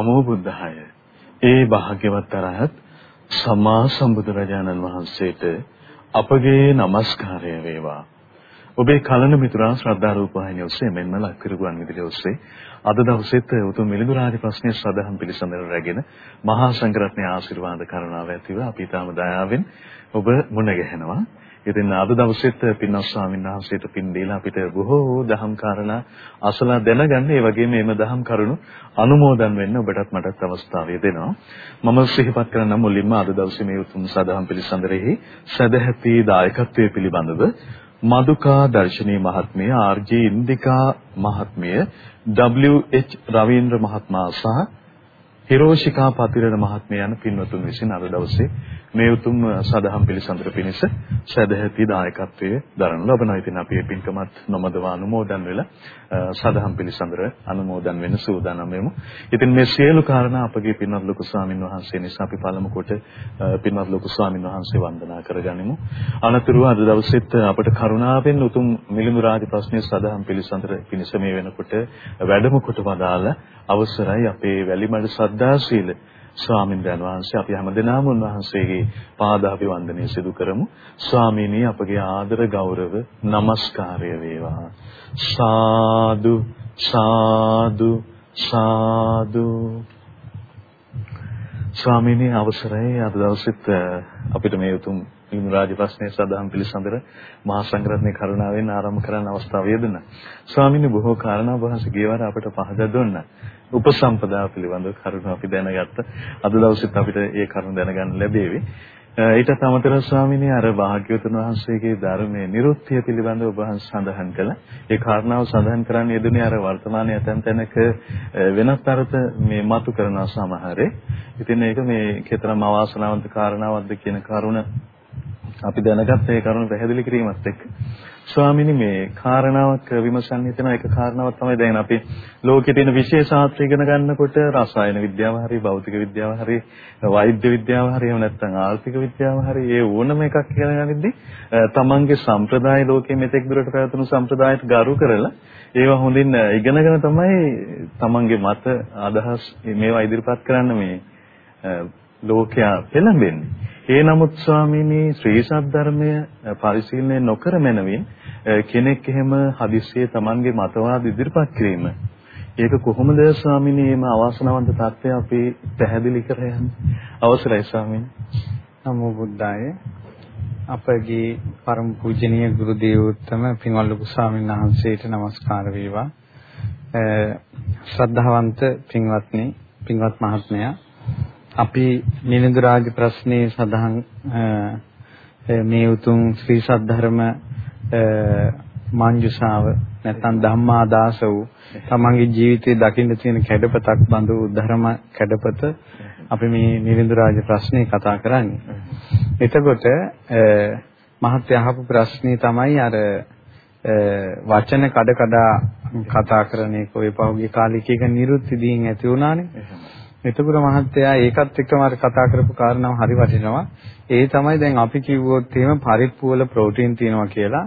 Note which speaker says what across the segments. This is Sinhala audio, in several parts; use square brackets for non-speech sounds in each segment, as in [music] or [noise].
Speaker 1: නමෝ බුද්ධාය. ඒ භාග්‍යවත් අරහත් සම්මා සම්බුදුරජාණන් වහන්සේට අපගේ নমස්කාරය වේවා. ඔබේ කලන මිතුරා ශ්‍රද්ධා රූපවාහිනිය ඔස්සේ මෙන්ම ලක්කිර ගුවන් විදුලිය ඔස්සේ අද දවසෙත් උතුම් මිලිඳු රාජ ප්‍රශ්නයේ සදහම් පිළිසඳර රැගෙන මහා සංඝරත්නයේ ආශිර්වාද කරනාව ඇතිව අපි තාම දයාවෙන් ඔබ මුණ ගැහෙනවා. ඉතින් අද දවසෙත් පින්වත් ස්වාමීන් වහන්සේට පින් දීලා අපිට බොහෝ දහම් කාරණා අසලා දැනගන්න ඒ වගේම මේ දහම් කරුණු අනුමෝදන් වෙන්න ඔබටත් මටත් අවස්ථාව දෙනවා. මම සිහිපත් කරන මුලින්ම අද දවසේ මේ උතුම් සදහම් පිළිසඳරෙහි සදැහැති දායකත්වයේ පිළිබඳව මදුකා දර්ශනී මහත්මිය ආර්.ජී. ඉන්දිකා මහත්මිය W.H. රවීන්ද්‍ර මහත්මයා සහ හිරෝෂිකා පතිරණ මහත්මිය යන පින්වතුන් විසින් අද දවසේ මේ උතුම් සදහම් පිළිසඳර පිණිස සදැහැති දායකත්වයේ දරන ලබනවා. ඉතින් අපි මේ පින්කමත් නොමදවා අනුමෝදන් වෙලා සදහම් පිළිසඳර අනුමෝදන් වෙන සූදානම් වෙමු. ඉතින් මේ සියලු කාරණා අපගේ පින්වත් ලොකු ස්වාමින් වහන්සේ නිසා අපි පළමු කොට පින්වත් ලොකු ස්වාමින් වහන්සේ වන්දනා කරගනිමු. අනතුරුව අද දවසෙත් අපට කරුණාවෙන් උතුම් මිලිඳු රාජ ප්‍රශ්නයේ සදහම් පිළිසඳර පිණිස මේ වෙනකොට වැඩම කොට වදාළ අවසරයි අපේ වැලිමඩ සද්දාශීල ස්වාමීන් වහන්සේ අපි හැමදෙනාම උන්වහන්සේගේ පාදාභිවන්දනය සිදු කරමු. ස්වාමීනි අපගේ ආදර ගෞරව নমස්කාරය වේවා. සාදු සාදු සාදු ස්වාමීනි අවසරයි අද දවසෙත් අපිට මේ උතුම් විමුරාජ ප්‍රශ්නයේ සදාම් පිළිසඳර මහා සංඝරත්නයේ කරුණාවෙන් ආරම්භ කරන්න අවස්ථාව ලැබුණා. ස්වාමීනි බොහෝ කාරණා වහන්සේ ගියවර අපට පහදා දුන්නා. උපසම්පදා පිළිබඳව කරුණු අපි දැනගත්ත. අද දවසෙත් අපිට ඒ කරුණු දැනගන්න ලැබෙවි. ඊටත් අමතරව ස්වාමීනි අර භාග්‍යවතුන් වහන්සේගේ ධර්මයේ නිරුත්තිය පිළිබඳව ඔබ වහන්සේ සඳහන් කළා. ඒ කාරණාව සඳහන් කරන්නේ යෙදුනේ අර වර්තමානයේ ඇතැම් තැනක වෙනත් අර්ථ මේ මතු කරන සමහරේ. ඉතින් ඒක මේ කතරම් අවාසනාවන්ත කාරණාවක්ද කියන කරුණ අපි දැනගත්ත ඒ කරුණ පැහැදිලි කිරීමත් එක්ක ස්වාමිනී මේ කාරණාවක් විමසන්න හිතන එක කාරණාවක් තමයි දැන් අපි ලෝකෙ තියෙන විශේෂ ශාස්ත්‍ර ඉගෙන ගන්නකොට රසායන විද්‍යාව හරි භෞතික විද්‍යාව හරි වෛද්‍ය විද්‍යාව හරි එහෙම නැත්නම් ආර්ථික විද්‍යාව හරි ඒ ඕනම එකක් ඉගෙන ගනිද්දී තමන්ගේ සම්ප්‍රදාය ලෝකෙ මෙතෙක් දුරට පැවතුණු සම්ප්‍රදායට ගරු කරලා ඒවා හොඳින් ඉගෙනගෙන තමයි තමන්ගේ මත අදහස් මේවා ඉදිරිපත් කරන්න මේ ලෝකයා පෙළඹෙන්නේ. ඒ නමුත් ස්වාමීනි ශ්‍රී සද්ධර්මය පරිශීලනය නොකර මැනවින් කෙනෙක් එහෙම හදිස්සියේ Tamanගේ මතවාද ඉදිරිපත් කිරීම. ඒක කොහොමද ස්වාමීනි? මේ අවාසනාවන්ත තත්ත්වය අපි පැහැදිලි කර යන්නේ. අවසරයි ස්වාමීනි.
Speaker 2: නමෝ බුද්දාය අපගේ පරම පූජනීය ගුරු දේවෝත්තම පින්වත් ලොකු ස්වාමීන් වහන්සේට নমස්කාර වේවා. ශ්‍රද්ධාවන්ත පින්වත්නි පින්වත් මහත්මයා. අපි නිලඳු රාජ ප්‍රශ්නයේ සඳහන් මේ උතුම් ශ්‍රී සද්ධර්ම මංජුසාව නැත්නම් ධම්මාදාස වූ තමන්ගේ ජීවිතයේ දකින්න තියෙන කැඩපතක් බඳු ධර්ම කැඩපත අපි මේ නිලින්දු රාජ ප්‍රශ්නේ කතා කරන්නේ. එතකොට මහත්ය අහපු ප්‍රශ්නේ තමයි අර වචන කඩ කඩ කතා කරන එක ඔය පහුගිය කාලේ එක නිරුත්ති දීන් ඇති වුණානේ. එතකොට මහත්තයා ඒකත් එක්කම අර කතා කරපු කාරණාව හරි වටිනවා. ඒ තමයි දැන් අපි කිව්වොත් එහෙම පරිප්පු වල ප්‍රෝටීන් තියෙනවා කියලා.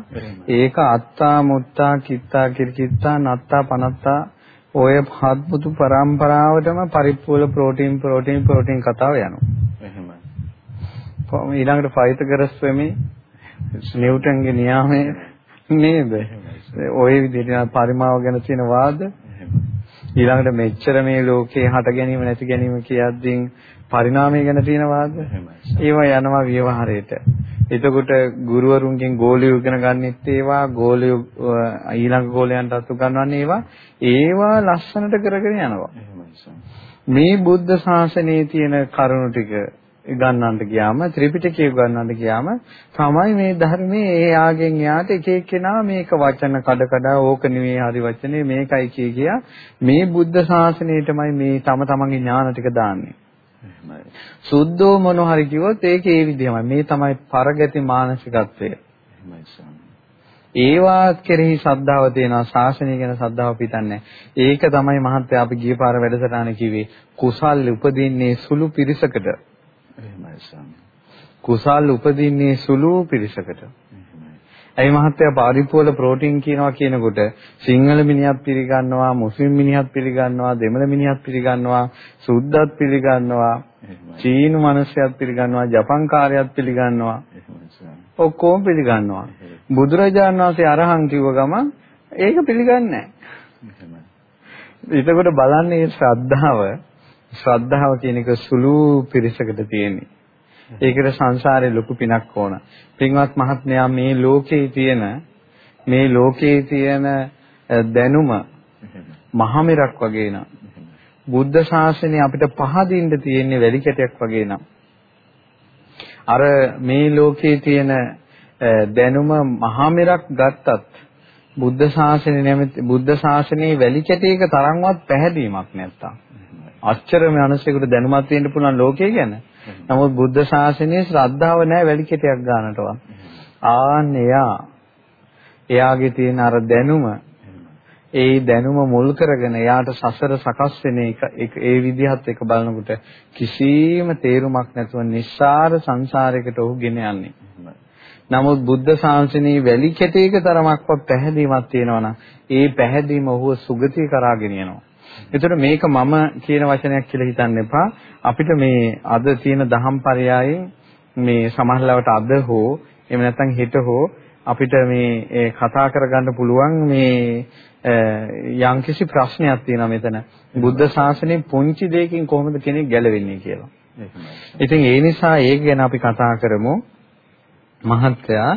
Speaker 2: ඒක අත්තා මුත්තා කිත්තා කිරිකිත්තා නත්තා පනත්තා ඔය හත්මුතු පරම්පරාවටම පරිප්පු වල ප්‍රෝටීන් ප්‍රෝටීන් ප්‍රෝටීන් කතාව යනවා. එහෙමයි. ඊළඟට ෆයිතගරස් වෙමි නිව්ටන්ගේ නියාමය නේද? ඔය විදිහට පරිමාව ගැන තියෙන වාද ඊළඟට මෙච්චර මේ ලෝකේ හට ගැනීම නැති ගැනීම කියද්දී පරිණාමය ගැන තියෙන වාද ඒවා යනවා ව්‍යවහාරයට. එතකොට ගුරුවරුන්ගෙන් ගෝලියු ඉගෙන ගන්නෙත් ඒවා ගෝලියු ඊළඟ ගෝලයන්ටත් උගන්වන්නේ ඒවා ඒවා ලස්සනට කරගෙන යනවා. මේ බුද්ධ ශාසනයේ තියෙන කරුණු ටික ගන්නන්නට ගියාම ත්‍රිපිටකය ගන්නන්නට ගියාම තමයි මේ ධර්මයේ ඒ ආගෙන් යාට එක එක්කෙනා මේක වචන කඩ කඩ ඕක නෙවෙයි හරි වචනේ මේකයි කිය කියා මේ බුද්ධ ශාසනයටමයි මේ තම තමන්ගේ ඥාන ටික දාන්නේ. සුද්ධෝ මොන හරි කිව්වොත් ඒක ඒ විදිහමයි. මේ තමයි පරගති මානසිකත්වය. ඒවා කෙරෙහි ශ්‍රද්ධාව තියෙනවා ශාසනය ගැන ශ්‍රද්ධාව පිටන්නේ. ඒක තමයි මහත්ය අපි ගිය පාර වැඩසටහන කිව්වේ කුසල් උපදින්නේ සුළු පිරිසකට. කුසල් උපදින්නේ සුළු පිරිසකට. ඇයි මහත්තයා පරිප්පුවල ප්‍රෝටීන් කියනවා කියනකොට සිංහල මිනිහත් පිළිගන්නවා, මුස්ලිම් මිනිහත් පිළිගන්නවා, දෙමළ මිනිහත් පිළිගන්නවා, සුද්දත් පිළිගන්නවා, චීන මිනිහයත් පිළිගන්නවා, ජපන් කාර්යයත් පිළිගන්නවා. ඔක්කොම පිළිගන්නවා. බුදුරජාණන් වහන්සේ අරහන් කිව්ව ගමන් ඒක පිළිගන්නේ නැහැ. එතකොට බලන්නේ ශ්‍රද්ධාව ශ්‍රද්ධාව කියන එක සුළු පිරිසකට තියෙන්නේ. ඒකට සංසාරේ ලොකු පිනක් ඕන. පින්වත් මහත්මයා මේ ලෝකේ තියෙන මේ ලෝකේ තියෙන දැනුම මහමෙරක් වගේ නම් බුද්ධ ශාසනය අපිට පහදින්න තියෙන වැලි කැටයක් වගේ නම්. අර මේ ලෝකේ තියෙන දැනුම මහමෙරක් ගත්තත් බුද්ධ ශාසනය නැමැති බුද්ධ ශාසනයේ වැලි කැටයක තරම්වත් පැහැදීමක් නැත්තම්. අච්චර මිනිසෙකුට දැනුමක් තියෙන්න පුළුවන් ලෝකය ගැන නමුත් බුද්ධ ශාසනයේ ශ්‍රද්ධාව නැහැ වැලි කෙටයක් ගන්නටවත්. ආන්න එයා එයාගේ තියෙන අර දැනුම ඒ දැනුම මුල් කරගෙන එයාට සසර සකස් වෙන එක ඒ විදිහත් එක බලනකොට කිසිම තේරුමක් නැතුව නිස්සාර සංසාරයකට ඔහු ගෙන යන්නේ. නමුත් බුද්ධ ශාසනයේ වැලි කෙටයක තරමක්වත් පැහැදීමක් තියෙනවා ඒ පැහැදීම ඔහුව සුගතිය කරා ගෙනියනවා. එතකොට මේක මම කියන වචනයක් කියලා හිතන්න එපා. අපිට මේ අද තියෙන දහම් පරයයන් මේ සමහරවට අද හෝ එහෙම නැත්නම් හෙට හෝ අපිට මේ කතා කරගන්න පුළුවන් මේ යම්කිසි ප්‍රශ්නයක් තියෙනවා මෙතන. බුද්ධ ශාසනයේ පුංචි දෙයකින් කොහොමද කෙනෙක් ගැලවෙන්නේ කියලා. ඉතින් ඒ නිසා ඒක ගැන අපි කතා කරමු. මහත්තයා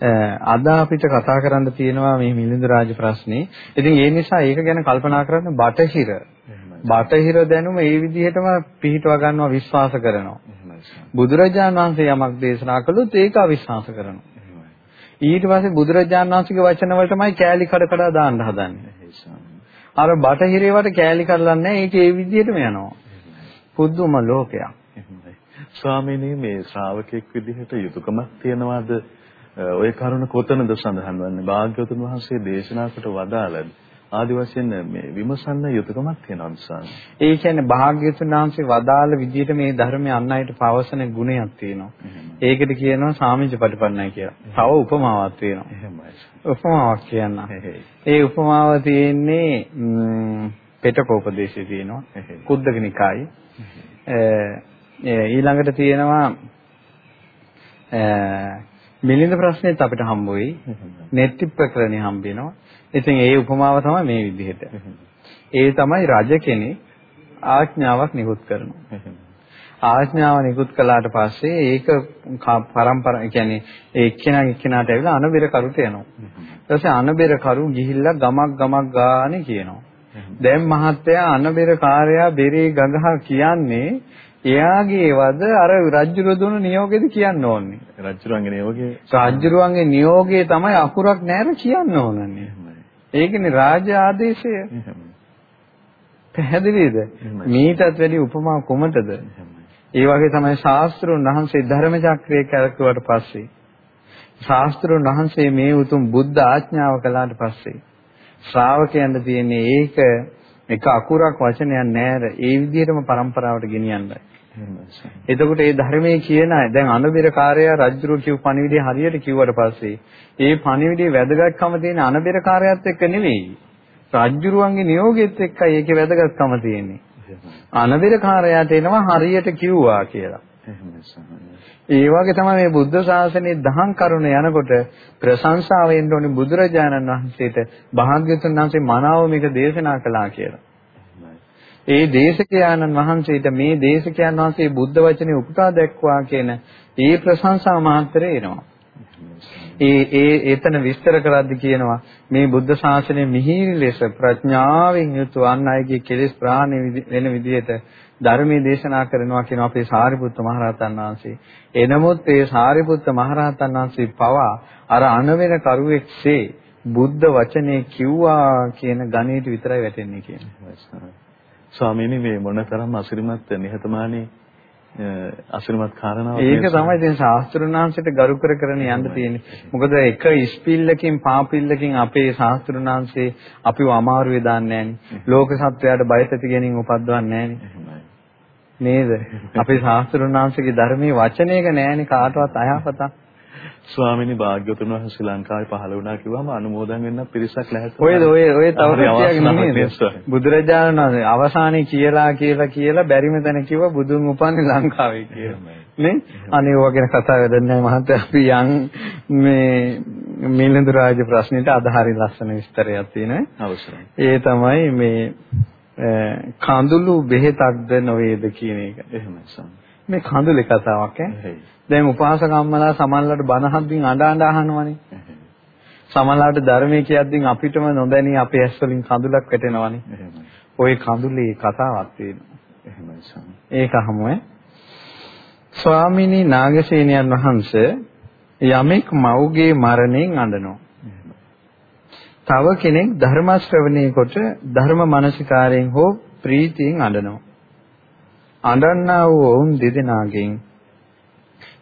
Speaker 2: අද අපිට කතා කරන්න තියෙනවා මේ මිලිඳු රාජ ප්‍රශ්නේ. ඉතින් ඒ නිසා ඒක ගැන කල්පනා කරන්න බටහිර. බටහිර දැනුම ඒ විදිහටම පිළිටව ගන්නවා විශ්වාස කරනවා. බුදුරජාණන් වහන්සේ යමක් දේශනා කළොත් ඒක අවිශ්වාස කරනවා. ඊට පස්සේ බුදුරජාණන් වහන්සේගේ වචන වලටමයි කෑලි කඩ කඩ දාන්න හදන්නේ. අර බටහිරේවට කෑලි කඩලා නැහැ ඒක ඒ විදිහටම යනවා. පුදුම ලෝකයක්.
Speaker 1: ස්වාමීනි මේ ශ්‍රාවකෙක් විදිහට යුතුයකමක් තියනවාද ওই කරුණ කොතනද සඳහන් වන්නේ? භාග්‍යවතුන් වහන්සේ දේශනා කොට වදාළද? ආදි වශයෙන් මේ විමසන්න යුතුයකමක් තියෙනවා නිසා.
Speaker 2: ඒ කියන්නේ භාග්‍යවතුන් වහන්සේ වදාළ විදිහට මේ ධර්මය අන් අයට පවසන ගුණයක් තියෙනවා. ඒකට කියනවා සාමිජ පටිපන්නයි කියලා. තව උපමාවක් තියෙනවා.
Speaker 1: එහෙමයි.
Speaker 2: උපමාවක් කියන්න. ඒ උපමාව තියෙන්නේ පෙටකෝපදේශයේ තියෙනවා. කුද්දක නිකායේ. ඊළඟට තියෙනවා මිලින්ද ප්‍රශ්නෙත් අපිට හම්බ වෙයි. නෙත්ති ප්‍රකරණේ හම්බ වෙනවා. ඉතින් ඒ උපමාව තමයි මේ විදිහට. ඒ තමයි රජ කෙනෙක් ආඥාවක් නිකුත් කරනවා. ආඥාව නිකුත් කළාට පස්සේ ඒක පරම්පරා කියන්නේ ඒ එක්කෙනා එක්කෙනාට ඇවිල්ලා අනබෙර කරුට යනවා. ඊට පස්සේ අනබෙර කරු ගිහිල්ලා ගමක් ගමක් ගානේ කියනවා. දැන් මහත්තයා අනබෙර කාර්යයා බෙරේ ගඟහ කියන්නේ එයාගේ වද අර රජ්ජුරුව දුන නියෝගෙද කියන්න ඕනේ.
Speaker 1: රජ්ජුරුවන්ගේ නියෝගය
Speaker 2: රජ්ජුරුවන්ගේ නියෝගය තමයි අකුරක් නැර කියන්න ඕනන්නේ. ඒකනේ රාජ ආදේශය. පැහැදිලිද? මීටත් වැඩි උපමා කොමටද? ඒ වගේ තමයි ශාස්ත්‍රුන් වහන්සේ ධර්ම චක්‍රය කැලකුවට පස්සේ ශාස්ත්‍රුන් වහන්සේ මේ උතුම් බුද්ධ ආඥාව කළාට පස්සේ ශ්‍රාවකයන්ට තියෙන්නේ ඒක එක අකුරක් වචනයක් නැර ඒ විදිහටම પરම්පරාවට ගෙනියන්නයි. එතකොට මේ ධර්මයේ කියන දැන් අනබිර කාර්යය රජුරු කියු පණිවිඩය හරියට කිව්වට පස්සේ ඒ පණිවිඩයේ වැදගත්කම තියෙන අනබිර කාර්යයත් එක්ක නෙවෙයි. රජුරුවන්ගේ නියෝගෙත් එක්කයි ඒකේ වැදගත්කම තියෙන්නේ. අනබිර කාර්යයට එනවා හරියට කිව්වා කියලා. ඒ වගේ තමයි මේ බුද්ධ ශාසනයේ දහම් කරුණ යනකොට ප්‍රශංසාව වෙන්න ඕනේ බුදුරජාණන් වහන්සේට භාග්‍යතුන් වහන්සේ මනාව මේක දේශනා කළා කියලා. ඒ දේශකයන්න් වහන්සේට මේ දේශකයන් වහන්සේ බුද්ධ වචනේ උපුටා දැක්වා කියන ඒ ප්‍රශංසා මාත්‍රේ එනවා. ඒ ඒ එතන විස්තර කරද්දී කියනවා මේ බුද්ධ ශාසනය මිහිරි ලෙස ප්‍රඥාවෙන් යුතු අන් අයගේ කෙලෙස් ප්‍රහාණය වෙන විදිහට ධර්මයේ දේශනා කරනවා කියන අපේ සාරිපුත්ත මහරහතන් වහන්සේ. එනමුත් ඒ සාරිපුත්ත මහරහතන් වහන්සේ පවා අර අනවෙන කරුවෙක්සේ බුද්ධ වචනේ කිව්වා කියන ගණේට විතරයි වැටෙන්නේ කියන්නේ.
Speaker 1: ස්වාමීනි මේ මොනතරම් අසිරිමත් නිහතමානී අසිරිමත් කාරණාවක්
Speaker 2: ඒක තමයි දැන් ශාස්ත්‍රඥාන්සයට ගරු කර කරන යන්න තියෙන්නේ. මොකද එක ඉස්පිල්ලකින් පාපිල්ලකින් අපේ ශාස්ත්‍රඥාන්සේ අපිව අමාරුවේ දාන්නේ නැහනේ. ලෝක සත්වයාට බයතති ගැනීම උපද්දවන්නේ නැහනේ. නේද? [laughs] අපේ ශාස්ත්‍රඥාන්සේගේ ධර්මයේ වචනයක නැහනේ කාටවත් අයහපතක්.
Speaker 1: ස්වාමිනී භාග්‍යවතුන් වහන්සේ ලංකාවේ පහළ වුණා කිව්වම අනුමෝදන් වෙන්න පිරිසක් ලැහැත්
Speaker 2: ඔය ඔය ඔය තව නේද බුදුරජාණන් වහන්සේ අවසානයේ කියලා කියලා කියලා බැරිම තැන කිව්වා බුදුන් උපන්නේ ලංකාවේ කියලා. නේ? අනේ ඔය ගැන කතා කරන්නේ මහත්තයා. අපි යන් මේ මිලිඳු රාජ ප්‍රශ්නෙට අදාහරි ලස්සන විස්තරයක් තියෙනවා.
Speaker 1: අවශ්‍යයි
Speaker 2: ඒ තමයි මේ කඳුළු බෙහෙතක්ද නොවේද කියන එක.
Speaker 1: එහෙමයි
Speaker 2: මේ කඳුලේ කතාවක් ඈ දැන් උපාසකම්මලා සමන්ලට බණ හද්දින් අඬ අඬ අහනවනේ. සමන්ලාට ධර්මයේ කියද්දින් අපිටම නොදැනී අපේ ඇස් වලින් කඳුලක් වැටෙනවනේ. ওই කඳුලේ කතාවක් තියෙනවා. ඒක අහමුවේ. ස්වාමිනී නාගසේනයන් වහන්සේ යමෙක් මව්ගේ මරණයෙන් අඬනවා. තව කෙනෙක් ධර්ම ශ්‍රවණය කොට ධර්ම මානසිකාරයෙන් හෝ ප්‍රීතියෙන් අඬනවා. අඬන්නා වූ ඔවුන් දෙදෙනාගෙන්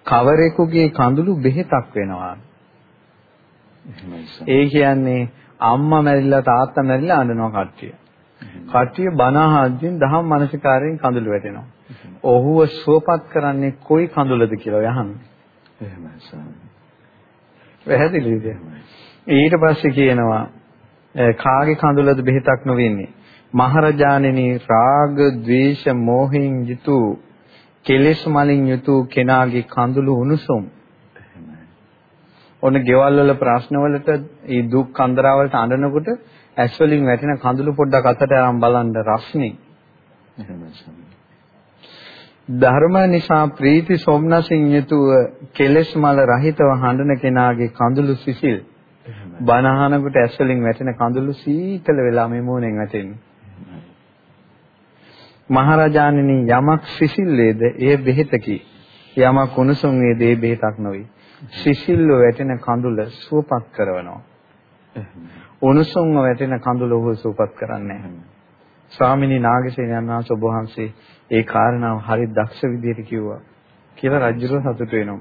Speaker 2: කවරෙකුගේ කඳුළු බෙහෙතක් වෙනවා. ඒ කියන්නේ අම්මා මැරිලා තාත්තා මැරිලා අඬනවා කට්ටිය. කට්ටිය බණ අහද්දී දහම් මානසිකාරයෙන් කඳුළු වැටෙනවා. ඔහුව සුවපත් කරන්නේ කොයි කඳුලද කියලා යහන්නේ.
Speaker 1: එහෙමයි ස්වාමී.
Speaker 2: පැහැදිලිද? ඊට පස්සේ කියනවා කාගේ කඳුලද බෙහෙතක් නොවෙන්නේ? මහරජාණෙනි රාග, ద్వේෂ, මෝහයෙන් යුතු කෙලෙස් මලින් යුතු කෙනාගේ කඳුළු උණුසුම්. ඔන්න ගෙවල් වල ප්‍රශ්න වලට මේ දුක් කන්දරා වලට අඬනකොට ඇස් වලින් වැටෙන කඳුළු පොඩ්ඩක් අතට අරන් බලන්න රස්නේ ධර්ම නිසා ප්‍රීති සොම්නසින් යුතුව කෙලෙස් මල රහිතව හඬන කෙනාගේ කඳුළු සිසිල්. බනහනකට ඇස් වලින් වැටෙන කඳුළු සීතල වෙලා මේ මූණෙන් වැටෙන්නේ මහරජාණෙනි යමක් සිසිල්ලේද ඒ බෙහෙතකි. යමක් උණුසුම් වේද ඒ බෙහෙතක් නොවේ. සිසිල්ව වැටෙන කඳුල සුවපත් කරනවා. උණුසුම්ව වැටෙන කඳුල ඔහු සුවපත් කරන්නේ නැහැ. ස්වාමිනී නාගසේනයන් වහන්සේ ඔබ වහන්සේ ඒ කාරණාව හරි දක්ෂ විදිහට කිව්වා කියලා රජුව සතුට වෙනවා.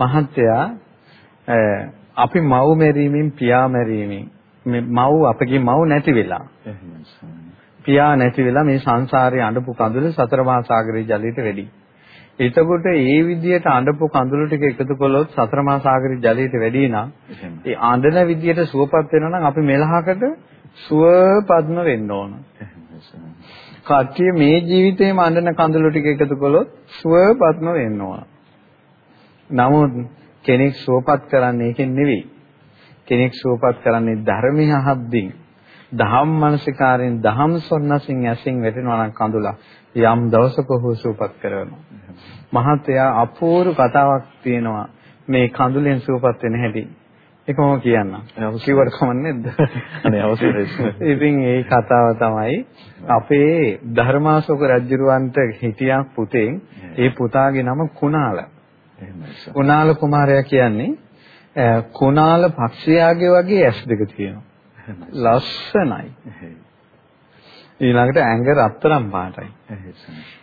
Speaker 2: මහත්තයා අපි මව් මැරීමෙන් පියා මැරීමෙන් මව් අපගේ මව් නැති වෙලා පියා නැති වෙලා මේ සංසාරේ අඬපු කඳුල සතර මහා සාගරයේ ජලයට වැඩි. එතකොට ඒ විදියට අඬපු කඳුළු ටික එකතු කළොත් සතර මහා සාගරයේ ජලයට වැඩි නම් ඒ අඬන විදියට සුවපත් වෙනවා නම් අපි මෙලහකට සුවපත්ම වෙන්න ඕන. කට්ටිය මේ ජීවිතේම අඬන කඳුළු ටික එකතු කළොත් සුවපත්ම වෙන්න ඕන. නමුත් කෙනෙක් සුවපත් කරන්නේ ඒකෙන් නෙවෙයි. කෙනෙක් සුවපත් කරන්නේ ධර්මය අහද්දී දහම් මනසිකාරයෙන් දහම් සොන්නසින් ඇසින් වැටෙනවා නම් කඳුලා යම් දවසක හුසුපත් කරනවා. මහත්තයා අපූර්ව කතාවක් තියෙනවා මේ කඳුලෙන් සුවපත් වෙන හැටි. ඒක මම කියන්නම්. කිව්වට කමන්නේ නැද්ද?
Speaker 1: අනේ අවශ්‍යයි.
Speaker 2: ඉතින් ඒ කතාව තමයි අපේ ධර්මාශෝක රජුරවන්ට හිටියා පුතේ. ඒ පුතාගේ නම කුණාල. කුණාල කුමාරයා කියන්නේ කුණාල පක්ෂයාගේ වගේ ඇස් දෙක තියෙනවා. ලස්සනයි. ඊළඟට ඇඟ රත්තරන් පාටයි.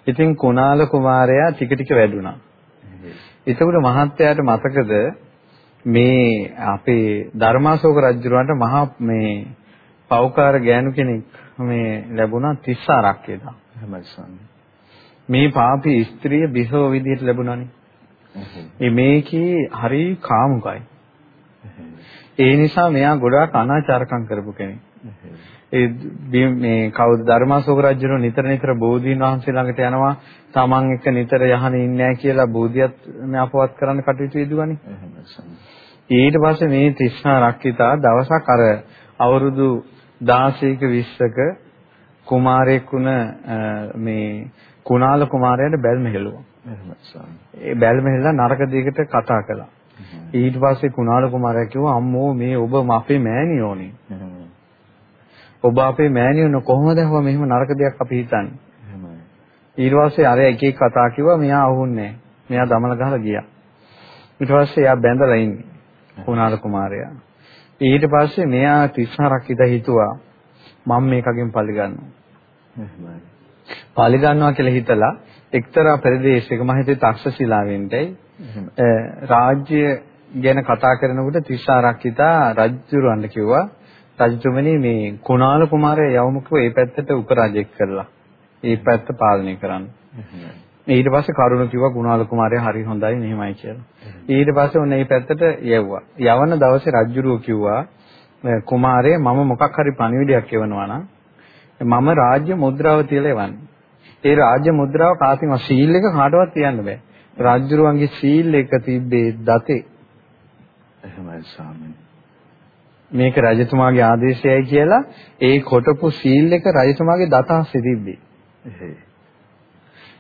Speaker 2: ඉතින් කුණාල කුමාරයා ටික ටික වැඩුණා. එතකොට මහත්තයාට මතකද මේ අපේ ධර්මාශෝක රජුරවන්ට මහා මේ පෞකාර ගෑනු කෙනෙක් මේ ලැබුණා 34ක් එදා. මේ පාපී ස්ත්‍රිය බිසව විදිහට ලැබුණානේ. මේකේ හරි කාමුකයි. ඒ නිසා මෙයා ගොඩාක් අනාචාරකම් කරපු කෙනෙක්. ඒ මේ කවුද ධර්මාශෝක රජුන නිතර නිතර බෝධීන් වහන්සේ ළඟට යනවා තමන් එක්ක නිතර යහනේ ඉන්නේ නැහැ කියලා බෝධියත් මේ අපවත් කරන්න කටයුතු යෙදුවානේ. ඊට පස්සේ මේ තිස්නා රක්කිතා දවසක් අර අවුරුදු 16ක 20ක කුමාරයෙකුණ මේ කුණාල කුමාරයාට බැල්ම හෙළුවා. ඒ බැල්ම හෙළලා නරක දෙයකට කතා කළා. ඊට පස්සේ කුණාල කුමාරයා කිව්වා අම්මෝ මේ ඔබ අපේ මෑණියෝනේ. ඔබ අපේ මෑණියෝන කොහොමද හව මෙහෙම නරක දෙයක් අපි හිතන්නේ. ඊට පස්සේ අර එක එක කතා කිව්වා මෙයා අහුන්නේ මෙයා දමල ගහලා ගියා. ඊට පස්සේ එයා බැඳලා ඉන්නේ. කුණාල කුමාරයා. ඊට පස්සේ මෙයා 34ක් ඉඳ හිතුවා මම මේකගෙන් පලි ගන්නවා. පලි ගන්නවා කියලා හිතලා එක්තරා ප්‍රදේශයක මම හිතේ තක්ෂශිලාවෙන්ටයි රාජ්‍ය ගැන කතා කරනකොට තිස්සාරක්කිතා රජුරවන්ට කිව්වා රජතුමනි මේ කුණාල කුමාරයා යවමුකෝ මේ පැත්තට උපරාජෙක් කරලා. මේ පැත්ත පාලනය කරන්න. ඊට පස්සේ කරුණ කිව්වා ගුණාල කුමාරයා හරි හොඳයි මෙහෙමයි කියලා. ඊට පස්සේ ඔන්න මේ පැත්තට යවුවා. යවන දවසේ රජුරුව කිව්වා කුමාරය මම මොකක් හරි පණිවිඩයක් එවනවා නම් මම රාජ්‍ය මුද්‍රාව තියලා එවන්නේ. ඒ රාජ්‍ය මුද්‍රාව කාසින් සීල් එක කාටවත් තියන්න බෑ. රජුරුවන්ගේ සීල් එක තිබ්බේ දතේ.
Speaker 1: එහෙමයි ස්වාමීනි.
Speaker 2: මේක රජතුමාගේ ආදේශයයි කියලා ඒ කොටපු සීල් එක රජතුමාගේ දතාස්සේ තිබ්බේ.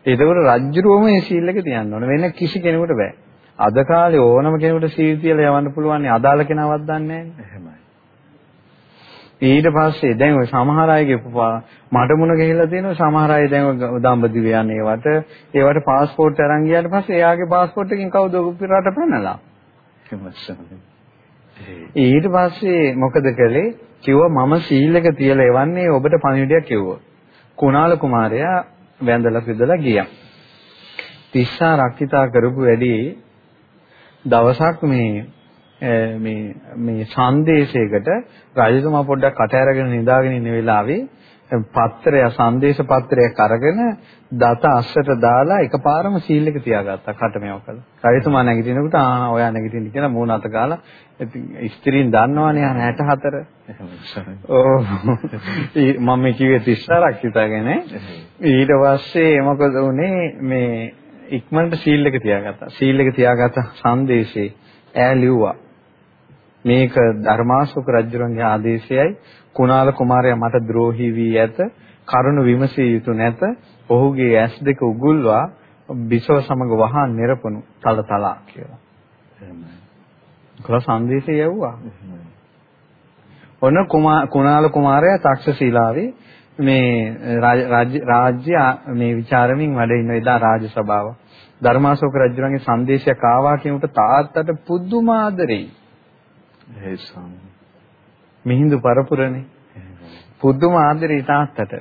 Speaker 2: එතකොට රජ්ජුරුවම මේ සීල් එක තියන්න ඕන වෙන කිසි කෙනෙකුට බෑ. අද කාලේ ඕනම කෙනෙකුට සීල් තියලා යවන්න පුළුවන් අදාළ කෙනාවක් දන්නේ
Speaker 1: නැහැ.
Speaker 2: ඊට පස්සේ දැන් ඔය සමහර අයගේ මට මුණ ගිහිල්ලා තියෙනවා සමහර අය දැන් දඹදිව යන්නේ ඒවට. ඒවට પાස්පෝර්ට් අරන් ගියාට පස්සේ එයාගේ પાස්පෝර්ට් එකකින් කවුද රට පැනලා? ඊට පස්සේ මොකද කළේ? කිව්වා මම සීල් එක තියලා එවන්නේ ඔබට පණිවිඩයක් කිව්වා. කුණාල කුමාරයා වැඳලා පිදලා ගියා. තිස්සා රක්කිතා කරපු වැඩි දවසක් මේ මේ මේ සංදේශයකට රජතුමා පොඩ්ඩක් කට ඇරගෙන නිදාගෙන ඉන්න වෙලාවේ පත්‍රය සංදේශ පත්‍රයක් අරගෙන දත අස්සට දාලා එකපාරම සීල් එක තියාගත්තා කට මේව කළා. රජතුමා නැගිටිනකොට ආ ඔයා නැගිටින්න කියලා මූණ අත ගාලා ස්ත්‍රීන් දන්නවනේ 64. ඔව්. මම කිව්වේ 34ක් හිතාගෙන. ඊට පස්සේ මොකද උනේ මේ ඉක්මනට සීල් එක තියාගත්තා. සීල් එක තියාගත්ත සංදේශේ ඈ ලිව්වා. මේක ධර්මාශෝක රජුරන්ගේ ආදේශයයි කුණාල කුමාරයා මට ද්‍රෝහි වී ඇත කරුණ විමසිය යුතු නැත ඔහුගේ ඇස් දෙක උගුල්වා බිසව සමග වහා නිරපණු තලතලා කියලා. එහෙමයි. කළ සංදේශය යවුවා. ඔන්න කුණාල කුමාරයා තක්ෂශීලාවේ මේ රාජ්‍ය මේ ਵਿਚාරමින් වැඩ ඉන්න එදා රාජ සභාව. ධර්මාශෝක රජුණන්ගේ සංදේශයක් ආවා කියනකොට තාත්තට පුදුම ආදරෙයි.
Speaker 1: ඒ ස්වාමී.
Speaker 2: මිහිඳු පරපුරනේ. පුදුම ආදරෙයි තාත්තට.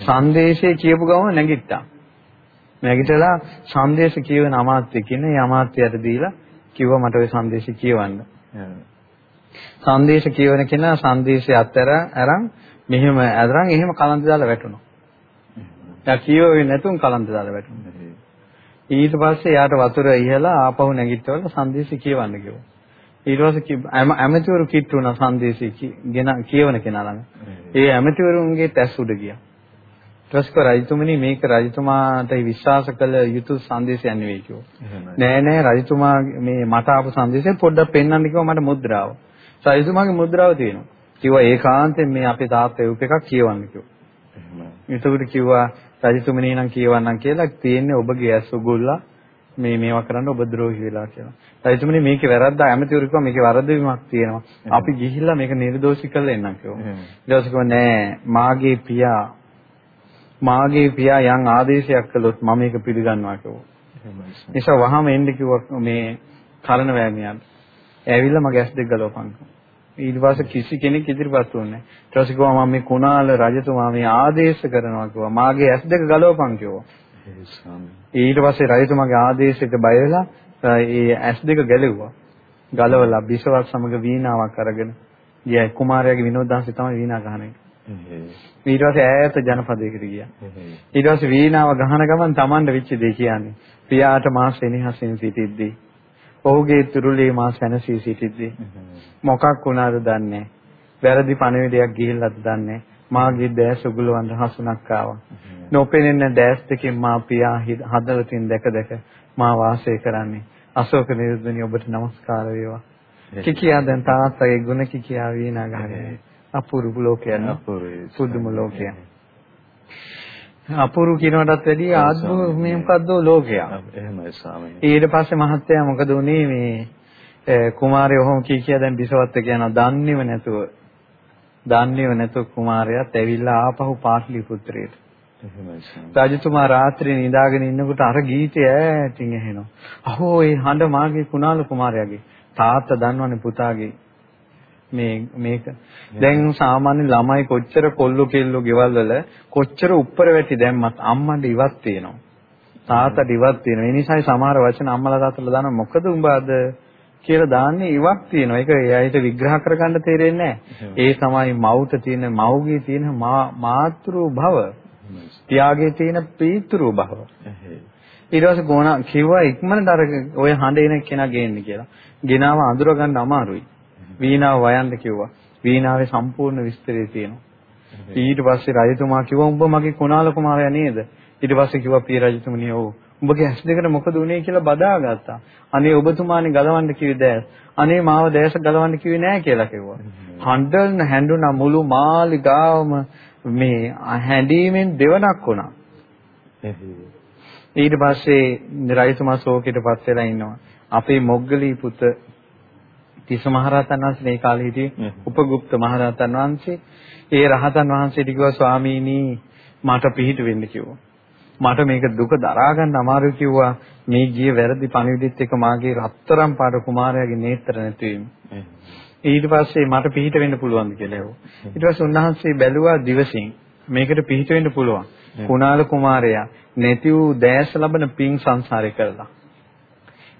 Speaker 2: සංදේශය කියපු ගමන් නැගිට්ටා. නැගිටලා සංදේශ කියවන අමාත්‍ය කියන ඒ අමාත්‍යයට දීලා කිව්වා මට ওই සංදේශය කියවන්න. සංදේශ කියවන කෙනා සංදේශය අතර අරන් මෙහෙම අරන් එහෙම කලන්ත දාලා වැටුණා. එයා කියවෙන්නේ නැතුන් කලන්ත දාලා වැටුණා. ඊට පස්සේ යාට වතුර ඉහලා ආපහු නැගිටවල සංදේශය කියවන්න කිව්වා. ඊට පස්සේ ඇමතිවරු කිට්ටු වුණා සංදේශය ගෙන කියවන කෙනා ළඟ. ඒ ඇමතිවරුන්ගේ තැස් උඩ ගියා. ඊට රජතුමනි මේක රජතුමාට විශ්වාස කළ යුතු සංදේශයක් නෙවෙයි කිව්වා. නෑ නෑ රජතුමා මේ මට ආපු සංදේශය පොඩ්ඩක් පෙන්වන්න කිව්වා මට මුද්‍රාව. රජතුමාගේ මුද්‍රාව තියෙනවා. කිව්වා ඒකාන්තයෙන් මේ අපේ තාත්තා උප එකක් කියවන්න කිව්වා. එතකොට කිව්වා රජතුමනි නම් කියවන්නම් කියලා තියෙන්නේ ඔබගේ ඇස් උගුල්ලා මේ මේවා කරන්න ඔබ ද්‍රෝහි වෙලා කියලා. රජතුමනි මේකේ වැරද්ද ඇමතිවරු කිව්වා මේකේ වරදවීමක් තියෙනවා. අපි ගිහිල්ලා මේක නිර්දෝෂී කරලා එන්නම් කිව්වා. ඊට කිව්වා නෑ මාගේ පියා මාගේ පියා යම් ආදේශයක් කළොත් මම මේක පිළිගන්නවා කිව්වා. නිසා වහම එන්න කිව්වා මේ කරන වෑමියන්ට. ඇවිල්ලා මගේ ඇස් දෙක ගලවපන්. ඊට පස්සේ කිසි කෙනෙක් ඉදිරිපත් වුණේ නැහැ. ඊට පස්සේ කිව්වා මම මේ කුණාල රජතුමා මේ ආදේශ කරනවා කිව්වා. මාගේ ඇස් දෙක ගලවපන් කිව්වා. ඊට පස්සේ රජතුමාගේ ආදේශයට බය වෙලා ඒ ඇස් දෙක ගැලෙව්වා. ගලවලා බිසවක් සමග වීණාවක් අරගෙන ගියා. කුමාරයාගේ විනෝදාංශය තමයි වීණා ගහන එක. ඊට පස්සේ ඈත ජනපදයකට ගියා. ඊට පස්සේ වීණාව ගහන ගමන් Tamanට වෙච්ච දේ කියන්නේ පියාට මා සෙනෙහසින් සිටිද්දී ඔහුගේ තුරුලේ මා සැනසී සිටිද්දී මොකක් වුණාද දන්නේ වැරදි පණිවිඩයක් ගිහිල්ලාද දන්නේ මාගේ දැස් උගලවන්න හසුනක් ආවා. නොපෙනෙන දැස් දෙකෙන් මා පියා හදවතින් දැක දැක මා වාසය කරන්නේ. අශෝක නිරුද්ධනි ඔබට নমස්කාර වේවා. කිකියා දැන් තාත්තගේ ගුණ කිකියා වීණා ගහගෙන. අපූර්ව ලෝකයක් අපූර්වයි. සුදුම ලෝකයක් අපූර්ව කියනකටත් වැඩිය ආත්ම මේ මොකද්ද ලෝකයක්
Speaker 1: එහෙමයි ස්වාමීනි.
Speaker 2: ඊට පස්සේ මහත්තයා මොකද උනේ මේ කුමාරය ඔහොම කී කියා දැන් බිසවත් කියනවා දන්නේව නැතුව දන්නේව නැතුව කුමාරයාත් ඇවිල්ලා ආපහු පාටලිපුත්‍රයට රජතුමා රාත්‍රියේ නිදාගෙන ඉන්නකොට අර ගීතය ඈතින් ඇහෙනවා. අහෝ ඒ හඬ මාගේ කුණාල කුමාරයාගේ. තාත්තා දන්නවනේ පුතාගේ. මේ මේක. දැන් සාමාන්‍ය ළමයි කොච්චර කොල්ලෝ කෙල්ලෝ ගෙවල් වල කොච්චර උඩර වැටි දැම්මත් අම්මන්ට ඉවත් තියෙනවා තාත්තට ඉවත් තියෙනවා ඒ නිසායි සමහර වචන අම්මලා තාත්තලා දාන මොකද උඹ අද කියලා දාන්නේ ඉවක් තියෙනවා ඒක එයාට විග්‍රහ කරගන්න තේරෙන්නේ නැහැ. ඒ තමයි මවුට තියෙන මව්ගේ තියෙන මාතෘ භව පියාගේ තියෙන පීතෘ භව ඊට පස්සේ ගෝනා කිව්වා ඉක්මනට අර ඔය හඬ එන කෙනා ගේන්න කියලා. ගෙනාව අඳුර ගන්න අමාරුයි. වීණාව වයන්න කිව්වා. වීණාවේ සම්පූර්ණ විස්තරය තියෙනවා. ඊට පස්සේ රජතුමා කිව්වා උඹ මගේ කුණාල කුමාරයා නේද? ඊට පස්සේ කිව්වා පිය රජතුමනි ඔව්. උඹගේ ඇස් දෙකට මොකද උනේ කියලා බදාගත්තා. අනේ ඔබතුමානේ ගලවන්න කිව්වේ දැස්. අනේ මාව දැස ගලවන්න කිව්වේ නෑ කියලා කිව්වා. හඬන හැඬුණා මුළු මාලිගාවම මේ හැඬීමෙන් දෙවනක් වුණා. ඊට පස්සේ රජතුමා ශෝකයටපත් වෙලා ඉන්නවා. අපේ මොග්ගලී පුත තිස්ස මහරහතන් වහන්සේ මේ කාලේ හිටියේ උපගුප්ත මහරහතන් වහන්සේ. ඒ රහතන් වහන්සේට කිව්වා ස්වාමීනි මට පිහිට වෙන්න කිව්වා. මට මේක දුක දරා ගන්න අමාරුයි කිව්වා. මේ ගිය වැරදි පණිවිඩෙත් එක මාගේ රත්තරම් පාට කුමාරයාගේ නේත්‍ර නැතිවීම. ඊට පස්සේ මට පිහිට වෙන්න පුළුවන්ද කියලා ඇහුවා. ඊට පස්සේ උන්වහන්සේ බැලුවා දිවසින් මේකට පිහිට වෙන්න පුළුවන්. කුණාල කුමාරයා නැති වූ දැස ලබන පිං සංසාරේ කරලා.